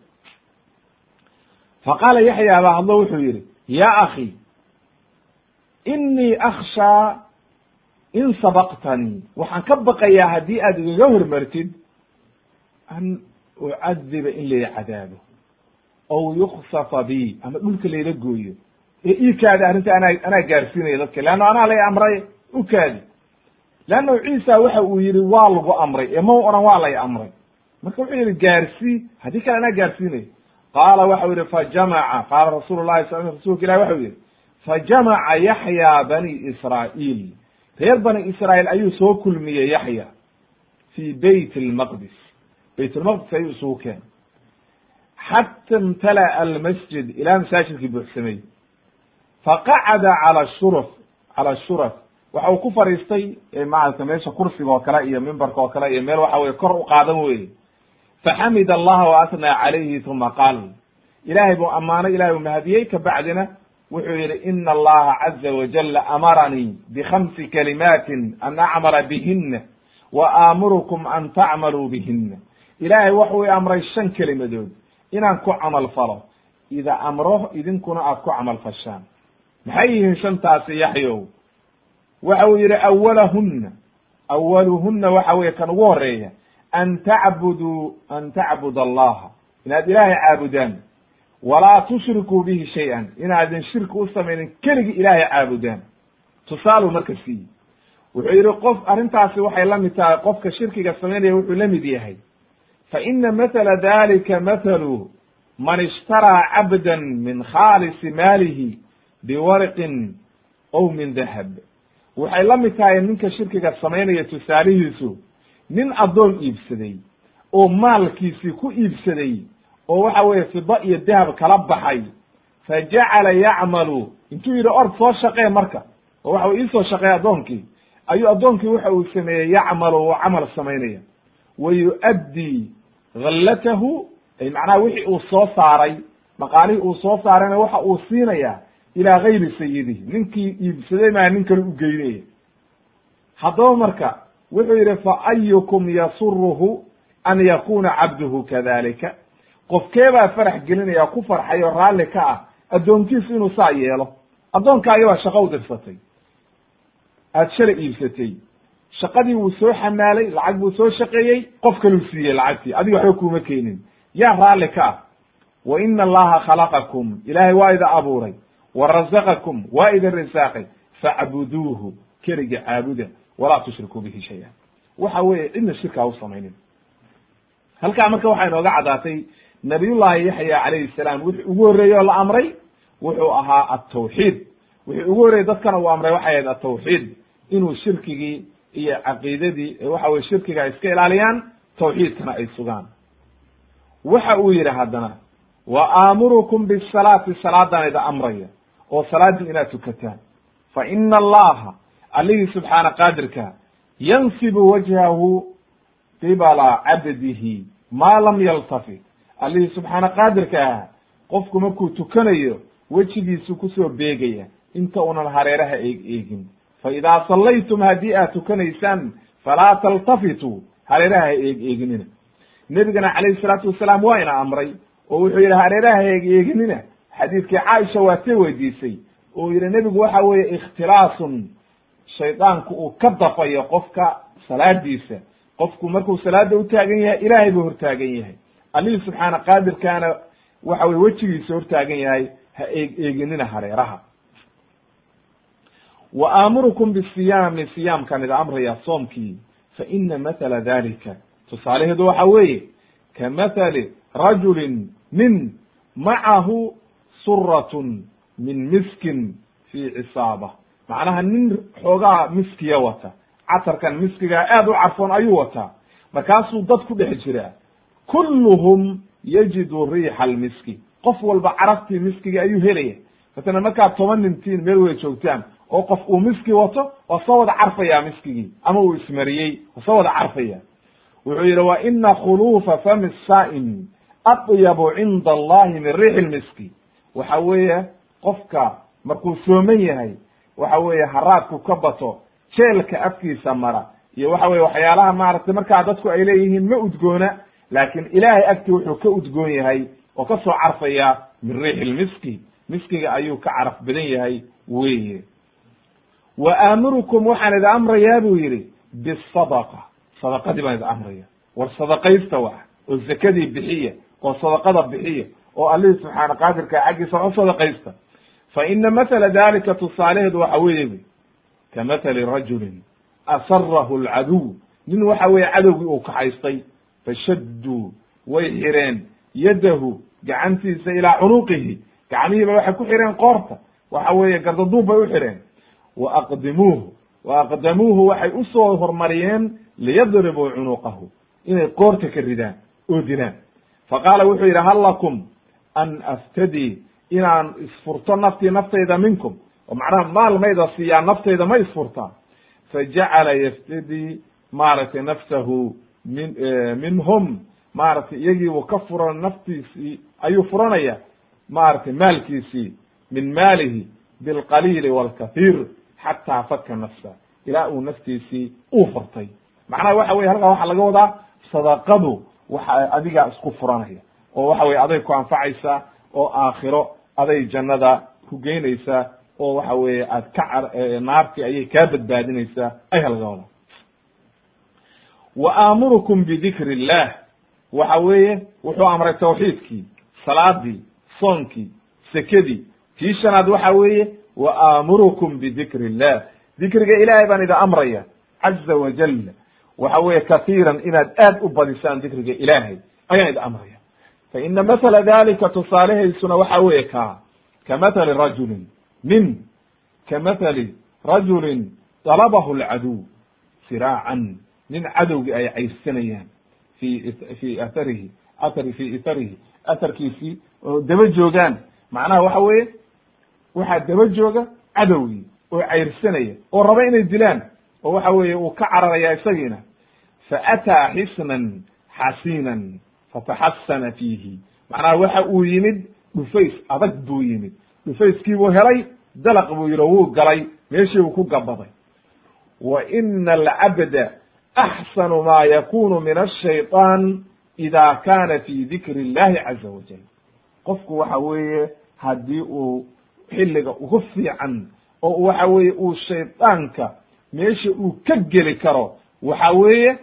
Fa qaala yaxya baa hadlo wuxuu yidhi ya akhi inii akhshaa in sabaqtanii waxaan ka baqayaa haddii aad igaga hormartid an ucadiba in lay cadaabo aw yuksafa bi ama dhulka layla gooyo. Ee ii kaadi arrinta anaa anaa gaarsiinaya dadka. Leanna anaa lay amray u kaadi. Leanna ciisa waxa uu yihi waa lagu amray. Ee ma oran waa lay amray. Marka wuxuu yihi gaarsii haddii kale anaa gaarsiinaya qaala waxau yihi fajamaca qaala rasuulu lahi sal rasulka ilahi waxau yihi fajamaca yaxya bani israa'iil. Reer bani israa'iil ayuu soo kulmiyey yaxya fi beyt lmaqdis bayt lmaqdis ayuu isugu keenay. Xata imtala'a almasjid ilaa masaajidkii buuxsamay. Faqacada cala shuruf cala shuraf waxa uu ku fadhiistay maarata meesha kursiga oo kale iyo mimbarka oo kale iyo meel waxa weye kor u qaadan weye faxamid allaha wa asnaa calayhi uma qaal ilahay buu ammaanay ilahay buu mahadiyey kabacdina wuxuu yihi ina allaha caza wajala amaranii bikhamsi kalimaatin an acmala bihina wa aamurukum an tacmaluu bihina ilaahay wuxuu i amray shan kelimadood inaan ku camal falo ida amro idinkuna aad ku camal fashaan maxay yihiin shantaasi yaxyow waxa uu yihi awalahuna awaluhuna waxa weye kan ugu horreeya an tacbuduu an tacbud allaha inaad ilaahay caabudaan walaa tushrikuu bihi shay-an inaadin shirki u samaynin keligii ilaahay caabudaan tusaaluu marka siiyi wuxuu yihi qof arrintaasi waxay la mid tahay qofka shirkiga samaynaya wuxuu la mid yahay fa ina mathala dalika mathalu man ishtaraa cabdan min khaalisi maalihi biwarqin ow min dahab waxay la mid tahay ninka shirkiga samaynaya tusaalihiisu nin addoon iibsaday oo maalkiisii ku iibsaday oo waxa weeye fido iyo dahab kala baxay fa jacala yacmalu intuu yidhi ord soo shaqee marka. Oo waxa iisoo shaqeey addoonkii. Ayuu addoonkii waxa uu sameeyey yacmalu uu camal samaynaya. Wa yu'addii hallatahu macnaha wixii uu soo saaray dhaqaalihii uu soo saarayna waxa uu siinaya ilaa gayri sayidihi ninkii iibsaday maa nin kale u geynaya. Haddaba marka wuxuu yidhi fa ayukum yasuruhu an yakuna cabduhu kadalika qofkee baa farax gelinaya ku farxay raalli ka ah addoonkiisu inuu saa yeelo. Addoonkaagi baa shaqo u dirsatay aad shalay iibsatay. Shaqadii wuu soo xamaalay lacag buu soo shaqeeyey qof kaluu siiyey lacagtii. Adiga waxba kuuma keenin. Yaa raalli ka ah wa ina allaha khalaqakum. Ilaahay waa ida abuuray. Wa razaqakum waa idin risaaqay. Facbuduuhu keliga caabuda walaa tushrikuu bihi shaya waxa weeye cidna shirka u samaynin. Halkaa marka waxaa inooga caddaatay nabiyullahi yaxya calayhi salaam wuxuu ugu horreeyey oo la amray wuxuu ahaa atawxiid wuxuu ugu horreeyey dadkana uu amray waxay ahayd atawxiid inuu shirkigii iyo caqiidadii waxa weye shirkiga ay iska ilaaliyaan tawxiidkana ay sugaan. Waxa uu yidhi haddana wa aamurukum bisalaati salaadaan ida amraya oo salaaddii inaad tukataan. Fa ina allaha allihii subxaana qaadirka yansibu wajhahu qibala cabdihi maa lam yaltafit. Allihii subxaana qaadirka ah qofku markuu tukanayo wejigiisu ku soo beegaya inta unan hareeraha eeg eegin. Fa idaa sallaytum haddii aad tukanaysaan falaa taltafituu hareeraha ha eeg eeginina. Nebigana calayhi salaatu wasalaam waa ina amray oo wuxuu yidhi hareeraha ha eeg eeginina. Xadiidkii caaisha waa see weydiisay oo yidhi nebigu waxa weeye ikhtilaasun shaydaanku uu ka dafayo qofka salaadiisa. Qofku markuu salaada u taagan yahay ilaahay buu hortaagan yahay. Allihii subxaana qaadirkaana waxa weye wejigiisa hortaagan yahay ha eeg eeginina hareeraha. Wa aamurukum bisiyaami siyaamkan ida amraya soomkii. Fa ina mathala dalika tusaalaheedu waxa weeye ka mathali rajulin nin macahu suratun min miskin fi cisaaba macnaha nin xoogaa miskiya wata catarkan miskigaa aad u carfoon ayuu wataa. Markaasuu dad ku dhex jiraa kulluhum yajidu riixa almiski. Qof walba caraftii miskiga ayuu helaya. Matalan markaad toban nintiin meel wada joogtaan oo qof uu miski wato waa soo wada carfayaa miskigii ama uu ismariyey waa soo wada carfaya wuxuu yidhi wa ina khuluufa fami saa'im atyabu cinda allahi min riixi lmiski waxa weeye qofka markuu sooman yahay waxa weeye haraadku ka bato jeelka afkiisa mara iyo waxa weye waxyaalaha maaragtay markaa dadku ay leeyihiin ma udgoona laakiin ilaahay agti wuxuu ka udgoon yahay oo ka soo carfaya min riixi lmiski miskiga ayuu ka caraf badan yahay weye wa aamurukum waxaan idin amrayaa buu yidhi bisadaqa sadaqadii baan idin amraya war sadaqaysta wax oo zakadii bixiya oo sadaqada bixiya oo allihii subxaana qaadirka xaggiisa u sadaqaysta fa ina mathala dalika tusaalaheedu waxa weeye wy ka mathali rajulin asarahu alcaduw nin waxa weeye cadowgii uu kaxaystay fashadduu way xireen yadahu gacantiisa ilaa cunuqihi gacmihiiba waxay ku xireen qoorta waxa weeye gardaduub bay u xireen wa aqdimuuhu wa aqdamuuhu waxay u soo hormariyeen liyadribuu cunuqahu inay qoorta ka ridaan oo dilaan fa qaala wuxuu yidhi hal lakum an aftadii inaan isfurto naftii naftayda minkum. oo macnaha maal mayda siiyaa naftayda ma isfurtaa fa jacala yaftadii maaragtay nafsahu min minhum. Maaragtay iyagii uu ka furan naftiisii ayuu furanaya maaragtay maalkiisii min maalihi bilqaliili walkathiir xataa faka nafsa. Ilaa uu naftiisii uu furtay. Macnaha waxa weye halkaa waxaa laga wadaa sadaqadu waxa adigaa isku furanaya. oo waxa weye aday ku anfacaysaa oo aakhiro aday jannada ku geynaysaa oo waxa weeye aad ka car naartii ayay kaa badbaadinaysaa ayaa laga wadaa. Wa aamurukum bidikri illah waxa weeye wuxuu amray tawxiidkii salaadii soonkii sekadii tii shanaad waxa weeye wa aamurukum bidikri illah dikriga ilaahay baan idin amraya caza wajal waxa weeye katiiran inaad aad u badisaan dikriga ilaahay ayaan idin amraya fa ina mathala dalika tusaalahaysuna waxa weeye kaa ka mathali rajulin nin ka mathali rajulin dalabahu alcaduw siraacan nin cadowgii ay cayrsanayaan fi fi atharihi athari fi itharihi atharkiisii oo daba joogaan macnaha waxa weeye waxaa daba jooga cadowgii oo cayrsanaya oo raba inay dilaan oo waxa weeye uu ka cararaya isagiina faataa xisnan xasiinan fataxasana fiihi macnaha waxa uu yimid dhufays adag buu yimid. Dhufayskiibuu helay dalaq buu yidhi wuu galay meeshii uu ku gabaday wa ina alcabda axsanu ma yakunu min ashayطaan ida kana fi dikri اllahi caza wajal qofku waxa weeye haddii uu xilliga ugu fiican oo waxa weeye uu shaydaanka meesha uu ka geli karo waxa weeye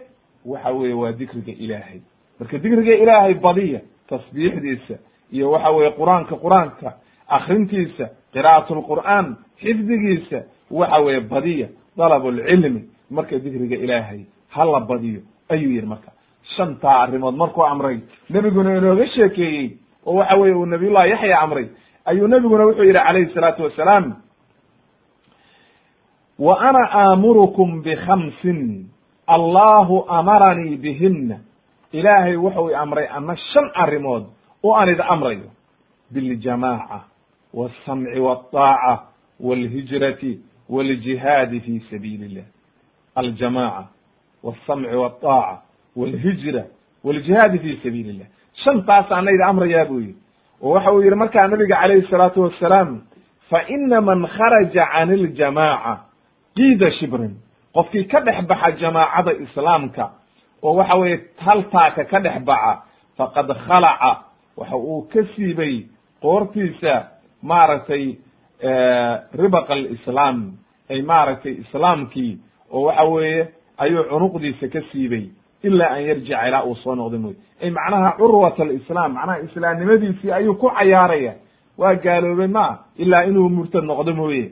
waxa weeye waa dikriga ilaahay marka dikriga ilaahay badiya tasbiixdiisa iyo waxa weeye qur'aanka qur'aanka akrintiisa qira'at lqur'aan xifdigiisa waxa weeye badiya dalab lcilmi marka dikriga ilaahay hala badiyo ayuu yihi marka. Shantaa arrimood markuu amray nebiguna inooga sheekeeyey oo waxa weye uu nabiyullahi yaxya amray ayuu nebiguna wuxuu yidhi calayhi salaatu wasalaam wa ana aamurukum bikhamsin allahu amaranii bihina ilaahay wuxuu i amray ana shan arrimood oo aan ida amrayo. Biljamaaca walsamci walطaaca walhijrati waljihaadi fi sabiili illah aljamaaca walsamci walطaaca walhijra waljihaadi fi sabiili illah shantaas ana ida amrayaa buu yihi oo waxa uu yihi markaa nabiga calayhi salaatu wassalaam fa ina man kharaja can iljamaaca qiida shibrin. Qofkii ka dhex baxa jamaacada islaamka oo waxa weeye haltaaka ka dhex baxa faqad khalaca. Waxa uu ka siibay qoortiisa maaragtay ribaq alislaam ay maaragtay islaamkii oo waxa weeye ayuu cunuqdiisa ka siibay ilaa an yarjica ilaa uu soo noqda mooye. Ay macnaha curwat alislaam macnaha islaamnimadiisii ayuu ku cayaaraya. Waa gaaloobay ma ilaa inuu murtad noqdo mooye.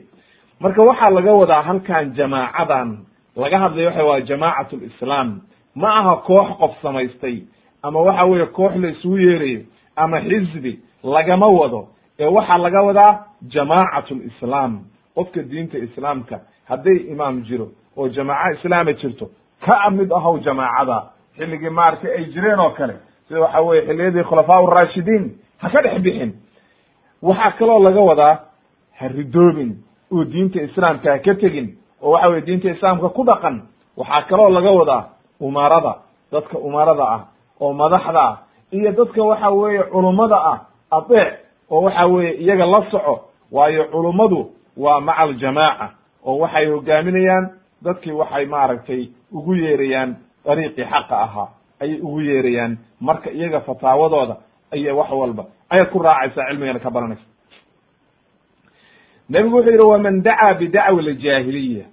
Marka waxaa laga wadaa halkan jamaacadan laga hadlayo waxa waa jamaacat lislaam ma aha koox qof samaystay ama waxa weeye koox la isugu yeerayo ama xizbi lagama wado ee waxaa laga wadaa jamaacat lislaam qofka diinta islaamka hadday imaam jiro oo jamaaco islaama jirto ka mid ahow jamaacada xilligii maaragtay ay jireen oo kale sida waxa weye xilliyadii khulafaa urashidiin ha ka dhex bixin. Waxaa kaloo laga wadaa ha ridoobin oo diinta islaamka ha ka tegin oo waxa weye diinta islaamka ku dhaqan waxaa kaloo laga wadaa umarada dadka umarada ah oo madaxda ah iyo dadka waxa weeye culummada ah adeec oo waxa weeye iyaga la soco waayo culummadu waa maca aljamaaca oo waxay hogaaminayaan dadkii waxay maaragtay ugu yeerayaan dariiqii xaqa ahaa ayay ugu yeerayaan. Marka iyaga fataawadooda iyo wax walba ayaad ku raacaysaa cilmigana ka baranaysa. Nebigu wuxuu yidhi waman dacaa bidacwi ljaahiliya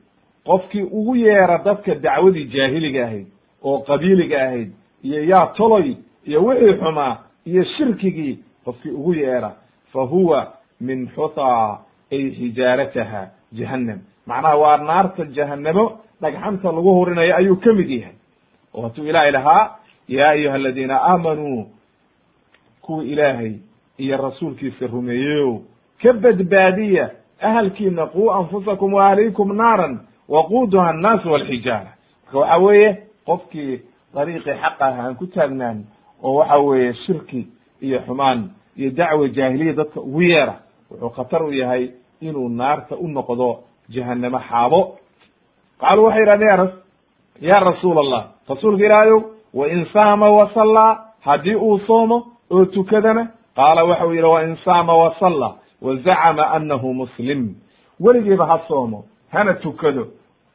qofkii ugu yeera dadka dacwadii jaahiliga ahayd oo qabiiliga ahayd iyo yaa toloy iyo wixii xumaa iyo shirkigii qofkii ugu yeera fa huwa min xuthaa ay xijaarataha jahannam. Macnaha waa naarta jahanamo dhagxanta lagu hurinayo ayuu ka mid yahay. Oo hatuu ilaahay lahaa yaa ayuha aladiina aamanuu kuwa ilaahay iyo rasuulkiisa rumeeyeyo ka badbaadiya ahalkiina quu anfusakum wa ahliikum naaran waquuduha annaasu walxijaara. Marka waxa weeye qofkii dariiqii xaq ah aan ku taagnaan oo waxa weeye shirki iyo xumaan iyo dacwa jaahiliya dadka ugu yeera wuxuu khatar u yahay inuu naarta u noqdo jahanamo xaabo. Qaaluu waxay yidhahdeen ya ya rasuul allah rasuulka ilaahayow wain saama wasallaa haddii uu soomo oo tukadana. Qaala waxau yidhi wain saama wasalla wazacama anahu muslim. Weligiiba ha soomo hana tukado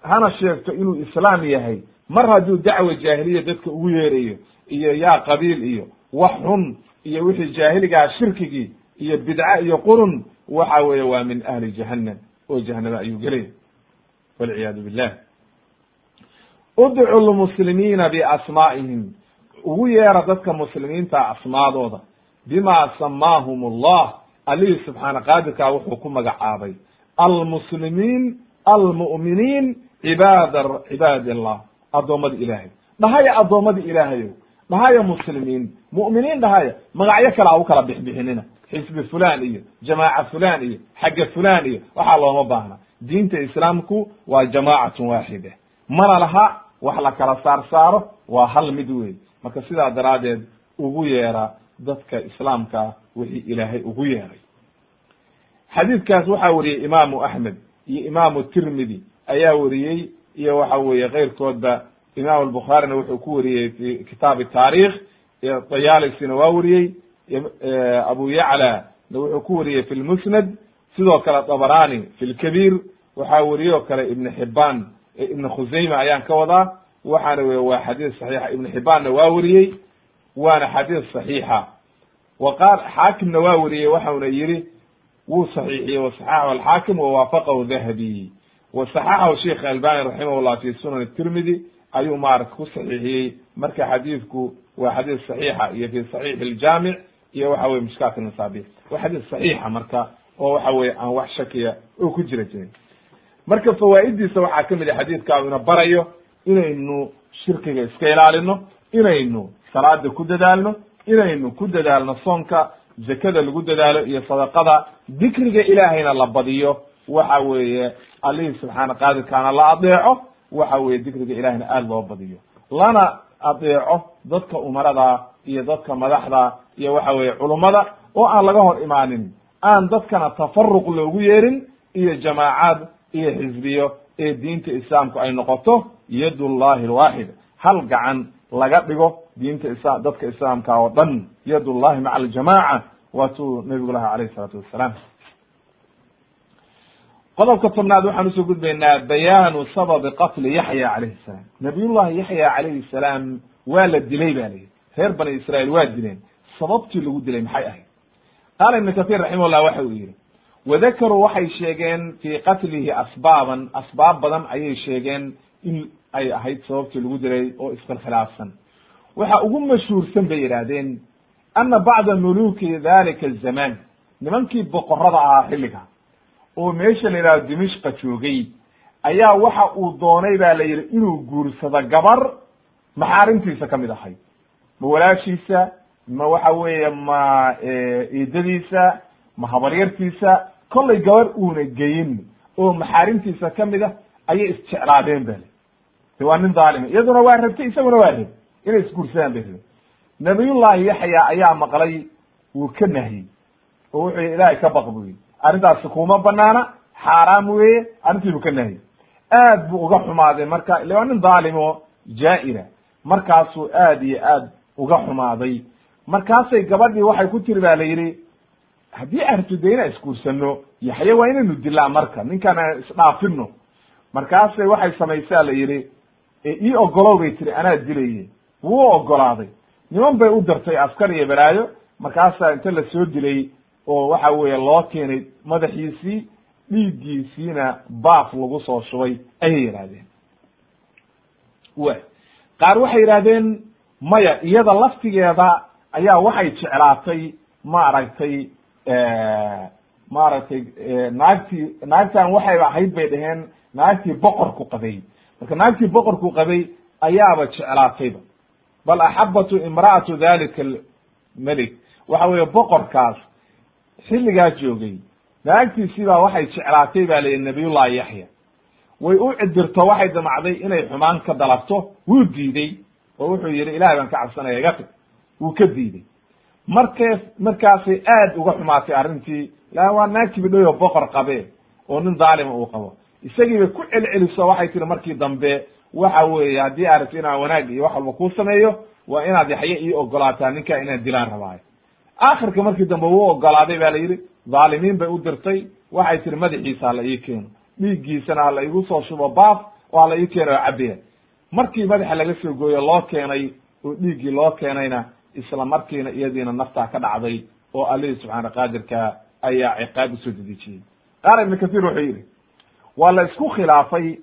hana sheegto inuu islaam yahay mar hadduu dacwa jaahiliya dadka ugu yeerayo iyo yaa qabiil iyo wax xun iyo wixii jaahiligaa shirkigii iyo bidca iyo qurun waxa weeye waa min ahli jahannam oo jahanama ayuu gelaya walciyaadu billah udcu lmuslimiina biasmaa'ihim. Ugu yeera dadka muslimiinta asmaadooda. Bima samaahum allah allihii subxaana qaadirkaa wuxuu ku magacaabay. Almuslimiin almu'miniin cibaad cibaadi allah addoommada ilaahay. Dhahaya addoommada ilaahayow. Dhahaya muslimiin. Mu'miniin dhahaya magacyo kale ha u kala bixbixinina. Xisbi fulan iyo jamaaca fulan iyo xagga fulan iyo waxaa looma baahna. Diinta islaamku waa jamaacatun waaxida mana laha wax la kala saar saaro waa hal mid wey marka sidaa daraaddeed ugu yeera dadka islaamka wixii ilaahay ugu yeeray. Xadiidkaas waxaa wariyey imaamu axmed iyo imaamu tirmidi. Ayaa wariyey iyo waxa weeye keyrkoodba imam albukhaarina wuxuu ku wariyey fi kitaabi taarikh dayalisina waa wariyey abu yacla wuxuu ku wariyey fi lmusnad sidoo kale dabrani fi lkabiir waxaa wariyey oo kale ibn xibaan ibn khusayma ayaan ka wadaa waxaana wey waa xadiis saxiixa. Ibn xibaanna waa wariyey waana xadiis saxiixa. Wa qaal xaakimna waa wariyey waxauna yihi wuu saxiixiyey wasaxaxu alxaakim wawaafaqahu dahabi wasaxaxahu sheikh albani raximah llah fi sunan tirmidi ayuu maarata ku saxiixiyey. Marka xadiidku waa xadiis saxiixa iyo fi saxiix iljaamic iyo waxa weye mishkaat masaabiix waa xadiis saxiixa marka oo waxa weye aan wax shakiya oo ku jira jirin marka fawaa'idiisa waxaa ka mid a xadiidka ina barayo inaynu shirkiga iska ilaalino inaynu salaada ku dadaalno inaynu ku dadaalno soonka zakada lagu dadaalo iyo sadaqada. Dikriga ilaahayna la badiyo waxa weeye allihii subxaana qaadirkaana la adeeco waxa weye dikriga ilahayna aada loo badiyo. Lana adeeco dadka umarada iyo dadka madaxda iyo waxa weye culummada oo aan laga hor imaanin aan dadkana tafaruq loogu yeerin iyo jamaacaad iyo xisbiyo ee diinta islaamku ay noqoto yadullahi alwaaxid. Hal gacan laga dhigo diinta isa dadka islaamka oo dhan yadullahi maca aljamaca waatuu nabigu laha alayh isalaatu wassalaam qodobka tobnaad waxaan u soo gudbaynaa bayaanu sababi qatli yaxya calayhi salaam. Nabiyullahi yaxya calayhi salaam waa la dilay ba layihi reer bani israail waa dileen. Sababtii lagu dilay maxay ahayd? Qaala ibnu kahiir raximahullah waxa uu yihi wadakaruu waxay sheegeen fii qatlihi asbaaban asbaab badan ayay sheegeen in ay ahayd sababtii lagu dilay oo iskhilkhilaafsan. Waxa ugu mashhuursan bay yidhaahdeen ana bacda muluki dalika azamaan nimankii boqorada ahaa xilliga oo meesha la yidhahdo dimishqa joogay ayaa waxa uu doonay ba la yidhi inuu guursado gabar maxaarimtiisa ka mid ahayd ma walaashiisa ma waxa weeye ma eedadiisa ma habaryartiisa. Kollay gabar uuna geyin oo maxaarimtiisa ka mid ah ayay isjeclaadeen ba de waa nin dhaalima iyaduna waa rabtay isaguna waa rab inay isguursadaan bay rabe nabiyullahi yaxya ayaa maqlay wuu ka nahyey oo wuxuu yihi ilaahay ka baq buu arrintaasi kuma banaana xaaraam weeye arrintii buu ka nahyey aad buu uga xumaaday marka ile waa nin dhaalim oo jaa-ira. Markaasuu aad iyo aad uga xumaaday. Markaasay gabadhii waxay ku tiri ba la yidhi haddii artu de inaan isguursano yaxya waa inaynu dilaa marka ninkaan aan isdhaafino markaasay waxay samaysaa la yidhi ii ogolow bay tiri anaa dilaye wuu ogolaaday niman bay u dirtay askar iyo balaayo markaasaa inta la soo dilay oo waxa weeye loo keenay madaxiisii dhiiggiisiina baaf lagu soo shubay ayay yidhahdeen wa qaar waxay yidhahdeen maya iyada laftigeeda ayaa waxay jeclaatay maaragtay maaragtay naagtii naagtan waxay ahayd bay dhaheen naagtii boqorku qabay. Marka naagtii boqorku qabay ayaaba jeclaatayba bal axabatu imra'atu dalika almelik waxa weeye boqorkaas xilligaa joogay naagtiisiibaa waxay jeclaatay ba layihi nabiyullahi yaxya. Way u cidirto waxay damacday inay xumaan ka dalabto wuu diiday oo wuxuu yihi ilahay baan ka cabsanaya iga tag. Wuu ka diiday markaas markaasay aad uga xumaatay arrintii la waa naag kibidhoyo boqor qabe oo nin dhaalima uu qabo. Isagiibay ku celceliso waxay tiri markii dambe waxa weeye haddii aad rabto inaan wanaag iyo wax walba kuu sameeyo waa inaad yaxye ii ogolaataa ninkaa inaan dilaan rabaayo aakhirka markii dambe wuu ogolaaday ba la yidhi dhaalimiin bay u dirtay waxay tiri madaxiisa hala ii keeno dhiiggiisana hala igu soo shubo baaf oo hala ii keeno oo cabeya markii madaxa laga soo gooyo loo keenay oo dhiiggii loo keenayna isla markiina iyadiina naftaa ka dhacday oo allihii subxaana qaadirka ayaa ciqaab u soo dedejiyey. Qaala ibnu kathiir wuxuu yidhi waa la isku khilaafay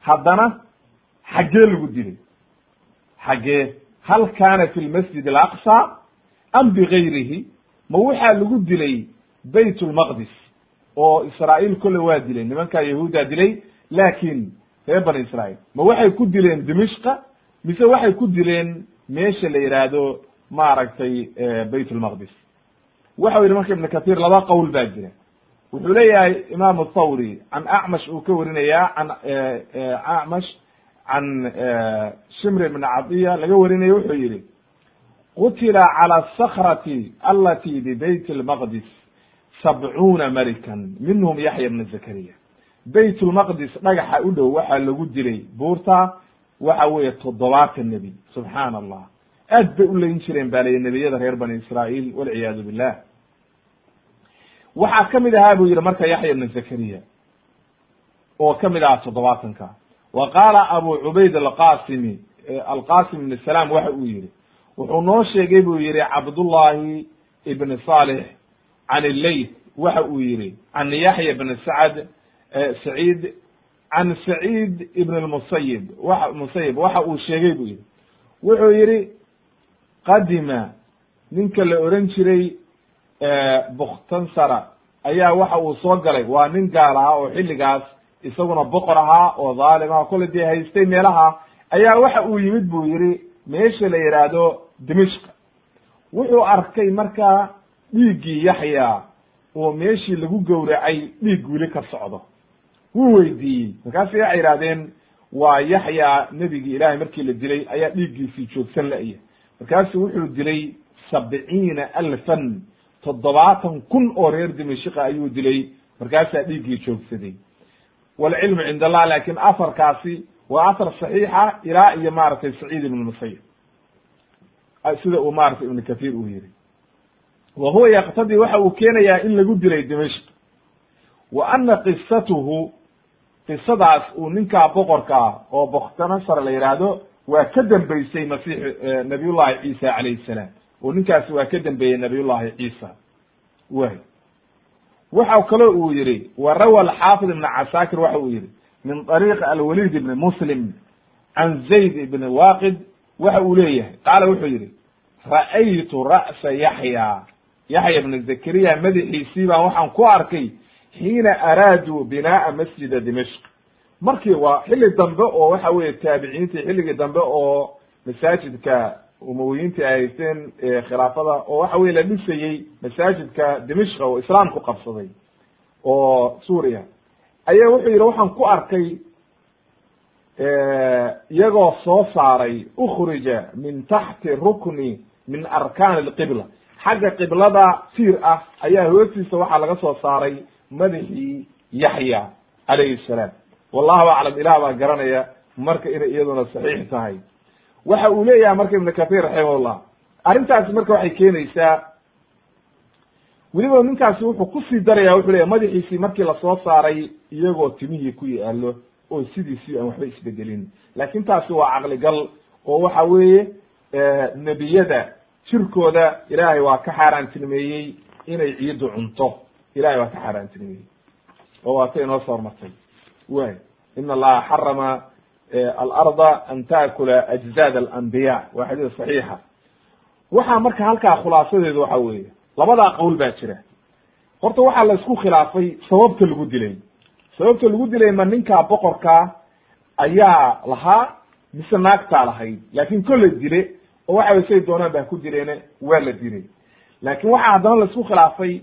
haddana xaggee lagu dilay. Xaggee hal kaana fi lmasjid alaqsa am bigayrihi ma waxaa lagu dilay bayt lmaqdis oo israa'iil kolle waa dilay nimankaa yahuuddaa dilay laakiin reer bani israa'iil. Ma waxay ku dileen dimishqa mise waxay ku dileen meesha la yidhaahdo maaragtay bayt lmaqdis waxau yidhi marka ibnu kathiir laba qowl baa jira. Wuxuu leeyahay imaamu thawri can acmash uu ka warinayaa can acmash can shimr bn cadiya laga warinayo wuxuu yihi qutila calى asakrati alati bbayt lmaqdis sabcuuna malikan minhum yaxya bna zakariya. Bayt lmaqdis dhagaxa u dhow waxaa lagu dilay buurta waxa weeye toddobaatan nebi. Subxaan allah aad bay u layn jireen ba lay nebiyada reer bani israail walciyaadu billah. Waxaa ka mid ahaa buu yihi marka yaxya bna zakariya oo ka mid ahaa toddobaatanka wa qaala abu cubayd alqasimi alqasim ibn salaam waxa uu yihi wuxuu noo sheegay buu yihi cabdullahi ibn salix can illeyt waxa uu yihi can yaxya bn sacd saciid can saciid ibn lmusayib wa musayib waxa uu sheegay buu yihi wuxuu yihi qadima ninka la oran jiray bukhtansara ayaa waxa uu soo galay. Waa nin gaal ahaa oo xilligaas isaguna boqor ahaa oo dhaalim aha dee haystay meelaha. Ayaa waxa uu yimid buu yihi meesha la yidhaahdo dimishk wuxuu arkay markaa dhiiggii yaxya oo meeshii lagu gowracay dhiig wili ka socdo. Wuu weydiiyey. Markaasay waxay yidhahdeen waa yaxya nebigii ilaahay markii la dilay ayaa dhiiggiisii joogsan la'ya markaasu wuxuu dilay sabciina alfan toddobaatan kun oo reer dimashika ayuu dilay. Markaasaa dhiiggii joogsaday. Walcilmu cind allah laakiin afarkaasi waa asar saxiixa ilaa iyo maaragtay saciid ibn musayib sida uu maratay ibn kathir uu yihi wa huwa yaktadii waxa uu keenayaa in lagu dilay dimashk wa ana qisatuhu qisadaas uu ninkaa boqorka ah oo boktanasar la yidhaahdo waa ka dambeysay masix nabiyullahi ciisa calayhi salaam. Oo ninkaasi waa ka dambeeyey nabiyullahi ciisa. Way. Waxa kaloo uu yihi wa rawa alxaafid ibn casaakir waxa uu yihi min طariiq alwalid ibn muslim can zayd ibn waqid waxa uu leeyahay. Qaala wuxuu yihi ra'aytu ra'sa yaxya yaxya ibn zakariya madaxiisii baan waxaan ku arkay xiina araaduu binaa'a masjida dimashq. Markii waa xilli dambe oo waxa weye taabiciintii xilligii dambe oo masaajidka umawiyiintii ay haysteen khilaafada oo waxa weye la dhisayey masaajidka dimishka oo islaamku qabsaday oo suuriya. Ayaa wuxuu yihi waxaan ku arkay iyagoo soo saaray ukhrija min taxti rukni min arkaan alqibla. Xagga qiblada tiir ah ayaa hoostiisa waxaa laga soo saaray madaxii yaxya calayhi salaam. Wallahu aclam ilah baa garanaya marka inay iyaduna saxiix tahay. Waxa uu leeyahay marka ibn kathir raximahullah arrintaasi marka waxay keenaysaa weliba ninkaasi wuxuu ku sii daraya wuxuu leyahy madaxiisii markii la soo saaray iyagoo timihii ku yaalo oo sidiisii aan waxba isbedelin. Laakin taasi waa caqligal oo waxa weeye nebiyada jirkooda ilaahay waa ka xaaraantinimeeyey inay ciiddu cunto. Ilahay waa ka xaaraantinimeeyey. Oo waatay inoo soo hormartay. Way in allaha xarama alarda an taakula ajzaad alanbiya. Waa xadiis saxiixa. Waxaa marka halkaa khulaasadeedu waxa weeye labadaa qowl baa jira. Horta waxaa la isku khilaafay sababta lagu dilay. Sababta lagu dilay ma ninkaa boqorkaa ayaa lahaa mise naagtaa lahayd. Laakin kolley dile oo waxa way say doonaan ba ku dileene waa la dilay laakin waxaa haddana la isku khilaafay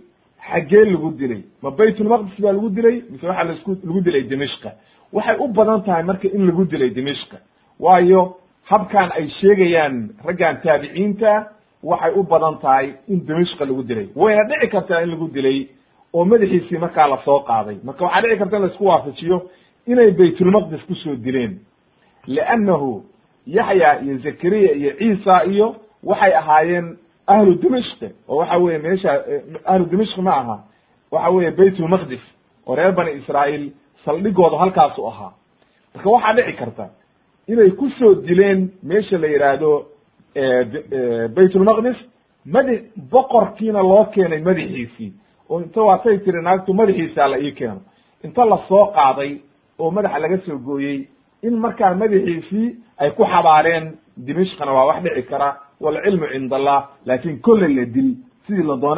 xaggee lagu dilay. Ma baytulmaqdis baa lagu dilay mise waxaa lasku lagu dilay dimishka waxay u badan tahay marka in lagu dilay dimishka waayo habkan ay sheegayaan raggan taabiciinta waxay u badan tahay in dimishka lagu dilay. Wayna dhici kartaa in lagu dilay oo madaxiisii markaa la soo qaaday. Marka waxaa dhici karta in la isku waafajiyo inay baytulmaqdis ku soo dileen. Liannahu yaxya iyo zakariya iyo ciisa iyo waxay ahaayeen ahlu dimishk oo waxa weye meesha ahlu dimishk ma aha. Waxa weye baytulmaqdis oo reer bani israail saldhigooda halkaasu ahaa. Marka waxaa dhici karta inay ku soo dileen meesha la yidhaahdo baytulmaqdis madi boqorkiina loo keenay madaxiisii. Oo inta waatay tiri naagtu madaxiisa la ii keeno. Inta la soo qaaday oo madaxa laga soo gooyey in markaa madaxiisii ay ku xabaareen dimishkana waa wax dhici kara walcilmu cind allah laakin kolley la dil sidii la doona